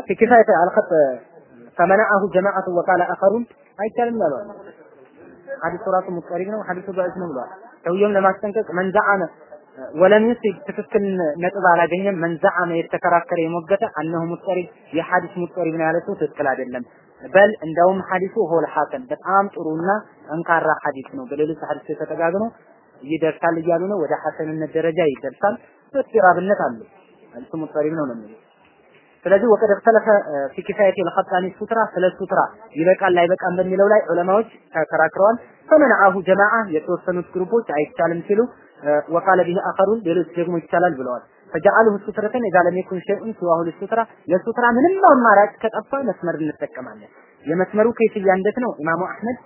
في كفاية على خط فمنعه جماعة وقال آخرون አይቻልም ያሏል። ሐዲሱ ራሱ ሙጠሪብ ነው፣ ሐዲሱ ضعيف ነው ብለዋል። ሰውየውም ለማስጠንቀቅ መን ዘዐመ ወለም ዩሲብ ትክክል ነጥብ አላገኘም። መን ዘዐመ የተከራከረ የሞገተ አነሁ ሙጠሪብ የሐዲስ ሙጠሪብ ነው ያለ ሰው ትክክል አይደለም። በል እንደውም ሐዲሱ ሆል ሐሰን በጣም ጥሩና ጠንካራ ሐዲስ ነው። በሌሎች ሐዲሶች ተጠጋግኖ ይደርሳል እያሉ ነው። ወደ ሐሰንነት ደረጃ ይደርሳል። በስራብነት አለ መልሱ ሙጠሪብ ነው ነው ስለዚህ ወቀድ እክተለፈ ፊ ኪፋየት የልኸጣኒ ሱትራ ስለ ሱትራ ይበቃል አይበቃም በሚለው ላይ ዑለማዎች ተከራክረዋል። ፈመንዐሁ ጀማዓ የተወሰኑት ግሩፖች አይቻልም ሲሉ ወቃለ ቢህ አኸሩን ሌሎች ደግሞ ይቻላል ብለዋል። ፈጀዐልሁ ሱትረተን ኢዛ ለም የኩን ሸይኡን ሲዋሁ ለሱትራ ለሱትራ ምንም አማራጭ ከጠፋ መስመር እንጠቀማለን። የመስመሩ ከይፍያ እንዴት ነው? ኢማሙ አህመድ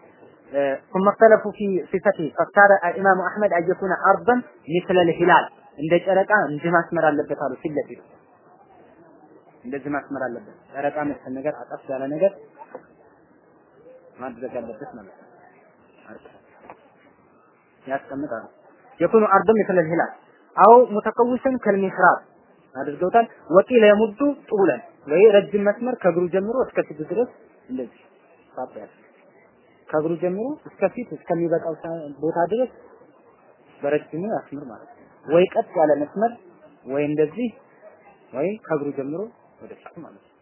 ثم اختلفوا في صفته فاختار الامام احمد ان يكون عرضا مثل الهلال እንደ ጨረቃ እንዲህ ማስመር አለበት አሉ ፊት ለፊት እንደዚህ ማስመር አለበት። ጨረቃ መሰል ነገር አጠፍ ያለ ነገር ማድረግ አለበት ማለት ነው። ያስቀምጣሉ። የኩኑ አርድም مثل الهلال አው ሙተቀውሰን ከልሚስራብ አድርገውታል። ወቂለ የሙዱ ጡለን ወይ ረጅም መስመር ከእግሩ ጀምሮ እስከ ፊት ድረስ እንደዚህ ሳብ ያለ ከእግሩ ጀምሮ እስከ ፊት እስከሚበቃው ቦታ ድረስ በረጅሙ ያስምር ማለት ነው። ወይ ቀጥ ያለ መስመር ወይ እንደዚህ ወይ ከእግሩ ጀምሮ ወደ ፊት ማለት ነው።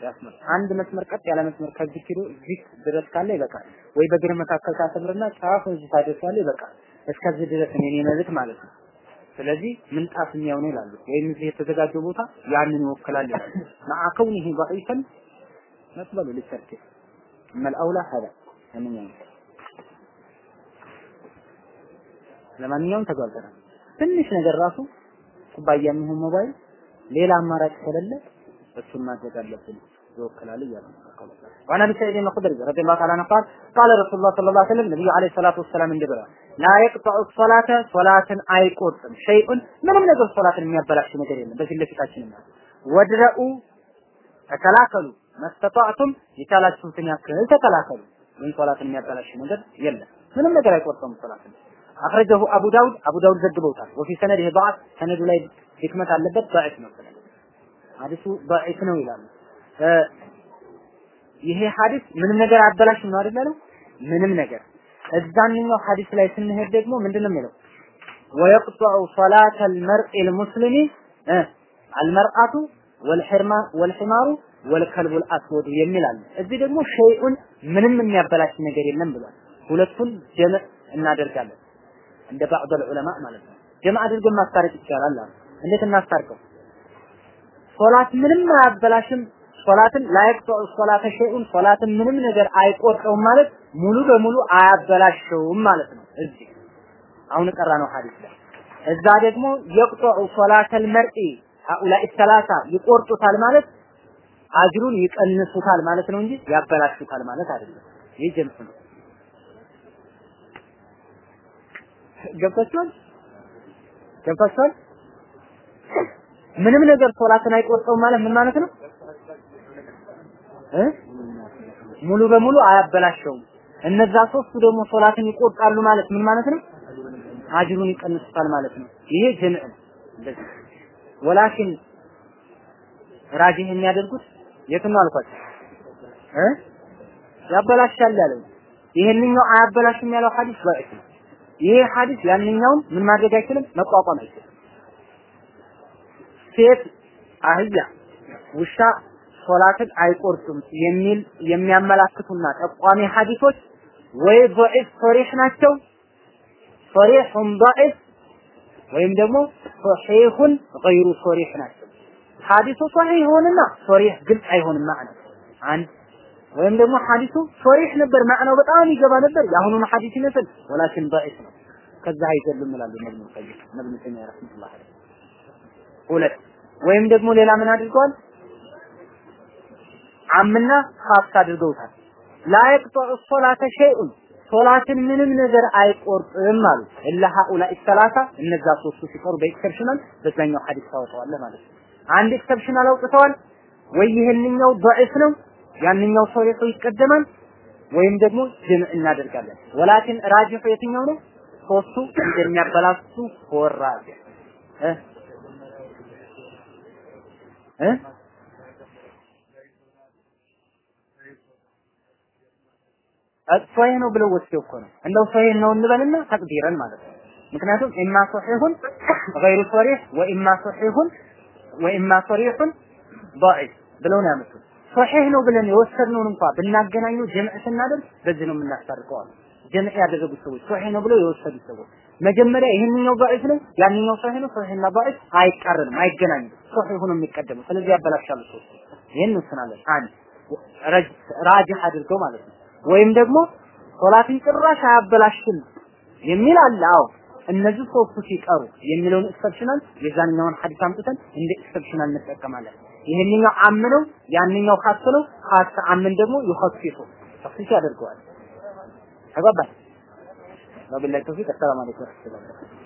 ያስመር አንድ መስመር ቀጥ ያለ መስመር ከዚህ ኪሎ እዚህ ድረስ ካለ ይበቃል። ወይ በእግር መካከል ታሰምርና ጫፍ እዚህ ታደርሳለህ ይበቃል። እስከዚህ ድረስ የኔ መብት ማለት ነው። ስለዚህ ምንጣፍ የሚያው ነው ይላሉ። ወይም እዚህ የተዘጋጀው ቦታ ያንን ይወክላል ይላሉ። مع كونه ضعيفا نقبل للتركيز اما الاولى هذا ለማንኛውም ለማንኛውም ተጓልተናል። ትንሽ ነገር ራሱ ኩባያ የሚሆን ሞባይል ሌላ አማራጭ ከሌለ እሱን ማድረግ አለብን ይወክላል እያሉ ተከለከሉ። وعن ابي سعيد الخدري رضي الله تعالى عنه قال قال رسول الله صلى ነብዩ አለይሂ ሰላቱ ወሰላም እንዲህ ብለዋል። لا يقطع الصلاه ሶላትን አይቆርጥም ሸይኡን ምንም ነገር ሶላትን የሚያበላሽ ነገር የለም በፊት ለፊታችን ነው። ወድረኡ ተከላከሉ መስተጣዕቱም የቻላችሁትን ያክል ተከላከሉ ምን ሶላትን የሚያበላሽ ነገር የለም ምንም ነገር አይቆርጥም ሶላትን። አخرجه አቡ ዳውድ አቡ ዳውድ ዘግበውታል። ወፊ ሰነድ ضعف ሰነዱ ላይ ድክመት አለበት ضعف ነው። ሐዲሱ ضعف ነው ይላል ይሄ ሐዲስ ምንም ነገር አበላሽም ነው አይደል ምንም ነገር እዛኛው ሐዲስ ላይ ስንሄድ ደግሞ ምንድን ነው የሚለው? ወየቅጠዑ ሶላተል መርኢል ሙስሊሚ አልመርአቱ ወልሕርማ ወልሕማሩ ወልከልቡል አስወዱ የሚል እዚህ ደግሞ ሸይኡን ምንም የሚያበላሽ ነገር የለም ብሏል። ሁለቱን ጀመዕ እናደርጋለን እንደ ባዕድ ዑለማ ማለት ነው። ጀመዕ አድርገን ማስታረቅ ይቻላል እንዴት እናስታርቀው? ሶላት ምንም አያበላሽም ሶላትን ላይቅጠዑ ሶላተ ሸይኡን ሶላትን ምንም ነገር አይቆርጠውም ማለት ሙሉ በሙሉ አያበላሸውም ማለት ነው እዚህ አሁን ቀራ ነው ሐዲስ ላይ እዛ ደግሞ የቅጠዑ ሶላተል መርኢ ሀኡላኢ ሰላሳ ይቆርጡታል ማለት አጅሩን ይቀንሱታል ማለት ነው እንጂ ያበላሹታል ማለት አይደለም። ይህ ጀምስ ነው። ገብታችኋል? ገብታችኋል? ምንም ነገር ሶላትን አይቆርጠውም ማለት ምን ማለት ነው? እ ሙሉ በሙሉ አያበላሸውም። እነዛ ሶስቱ ደግሞ ሶላትን ይቆርጣሉ ማለት ምን ማለት ነው? አጅሩን ይቀንሱታል ማለት ነው። ይሄ ጀምዕ ነው። እንደዚህ ወላኪን ራጂህ የሚያደርጉት የቱን ነው አልኳቸው እ ያበላሻል ያለው ይሄንኛው አያበላሽም ያለው ሐዲስ ضعيف ነው። ይሄ ሐዲስ ያንኛውን ምን ማድረግ አይችልም መቋቋም አይችልም። ሴት አህያ ውሻ ሶላትን አይቆርጡም የሚል የሚያመላክቱና ጠቋሚ ሐዲሶች ወይ ضعيف ሶሪህ ናቸው ሶሪሁን ضعيف ወይም ደግሞ ሶሒሁን ገይሩ ሶሪህ ናቸው። ሐዲሱ ሶሒህ ይሆንና ሶሪህ ግልጽ አይሆንም ማዕና አንድ ወይም ደግሞ ሐዲሱ ሶሪህ ነበር ማዕናው በጣም ይገባ ነበር የአሁኑን ሐዲስ ይመስል ወላኪን ضعيف ነው። ከዛ አይደሉም ይላሉ ነብዩ ቀይም ነብዩ ተሚያ ረህመቱላህ ዐለይሂ ሁለት ወይም ደግሞ ሌላ ምን አድርገዋል? አምና ኻስ አድርገውታል። ላ የቅጠዑ ሶላተ ሸይኡን ሶላትን ምንም ነገር አይቆርጥም አሉ። ኢላ ሀኡላኢ ሰላሳ እነዛ ሶስቱ ሲቀሩ በኤክሰፕሽናል በዛኛው ሐዲስ ታወጣዋለህ ማለት ነው። አንድ ኤክሰፕሽናል አውጥተዋል። ወይ ይሄንኛው ضعيف ነው ያንኛው ሶሒህ ይቀደማል ወይም ደግሞ ጀምዕ እናደርጋለን። ወላኪን ራጅሑ የትኛው ነው? ሶስቱ እንደሚያበላሹ ወራጅ እ እ ሶሒህ ነው ብለው ወስደው እኮ ነው እንደው ሶሒህ ነው እንበልና ተቅዲረን ማለት ነው። ምክንያቱም ኢማ ሶሒሁን ገይሩ ሶሪህ ወኢማ ሶሒሁን ወኢማ ሶሪሁን ضعيف ብለው ነው ያመጡት። ሶሒህ ነው ብለን የወሰድነውን እንኳ ብናገናኘው ጀምዕ ስናደርግ በዚህ ነው የምናስታርቀው። ጀምዕ ያደረጉት ሰዎች ሶሒህ ነው ብለው የወሰዱት ሰዎች መጀመሪያ ይሄንኛው ضعيف ነው ያንኛው ሶሒህ ነው ሶሒህና ضعيف አይቃረንም፣ አይገናኙም። ሶሒሁ ነው የሚቀደመው። ስለዚህ ያበላሻሉ ሰዎች። ይሄን እንወስናለን። አንድ ራጅህ አድርገው ማለት ነው። ወይም ደግሞ ሶላትን ጭራሽ አያበላሽም የሚል አለ። አዎ እነዚህ ሶስቱ ሲቀሩ የሚለውን exceptional የዛንኛውን ሐዲስ አምጥተን እንደ exceptional እንጠቀማለን። ይሄንኛው عام ነው፣ ያንኛው خاص ነው። አምን ደግሞ ይኸፍፉ تخصيص ያደርገዋል። ተግባባል። وبالله التوفيق። السلام عليكم ورحمة الله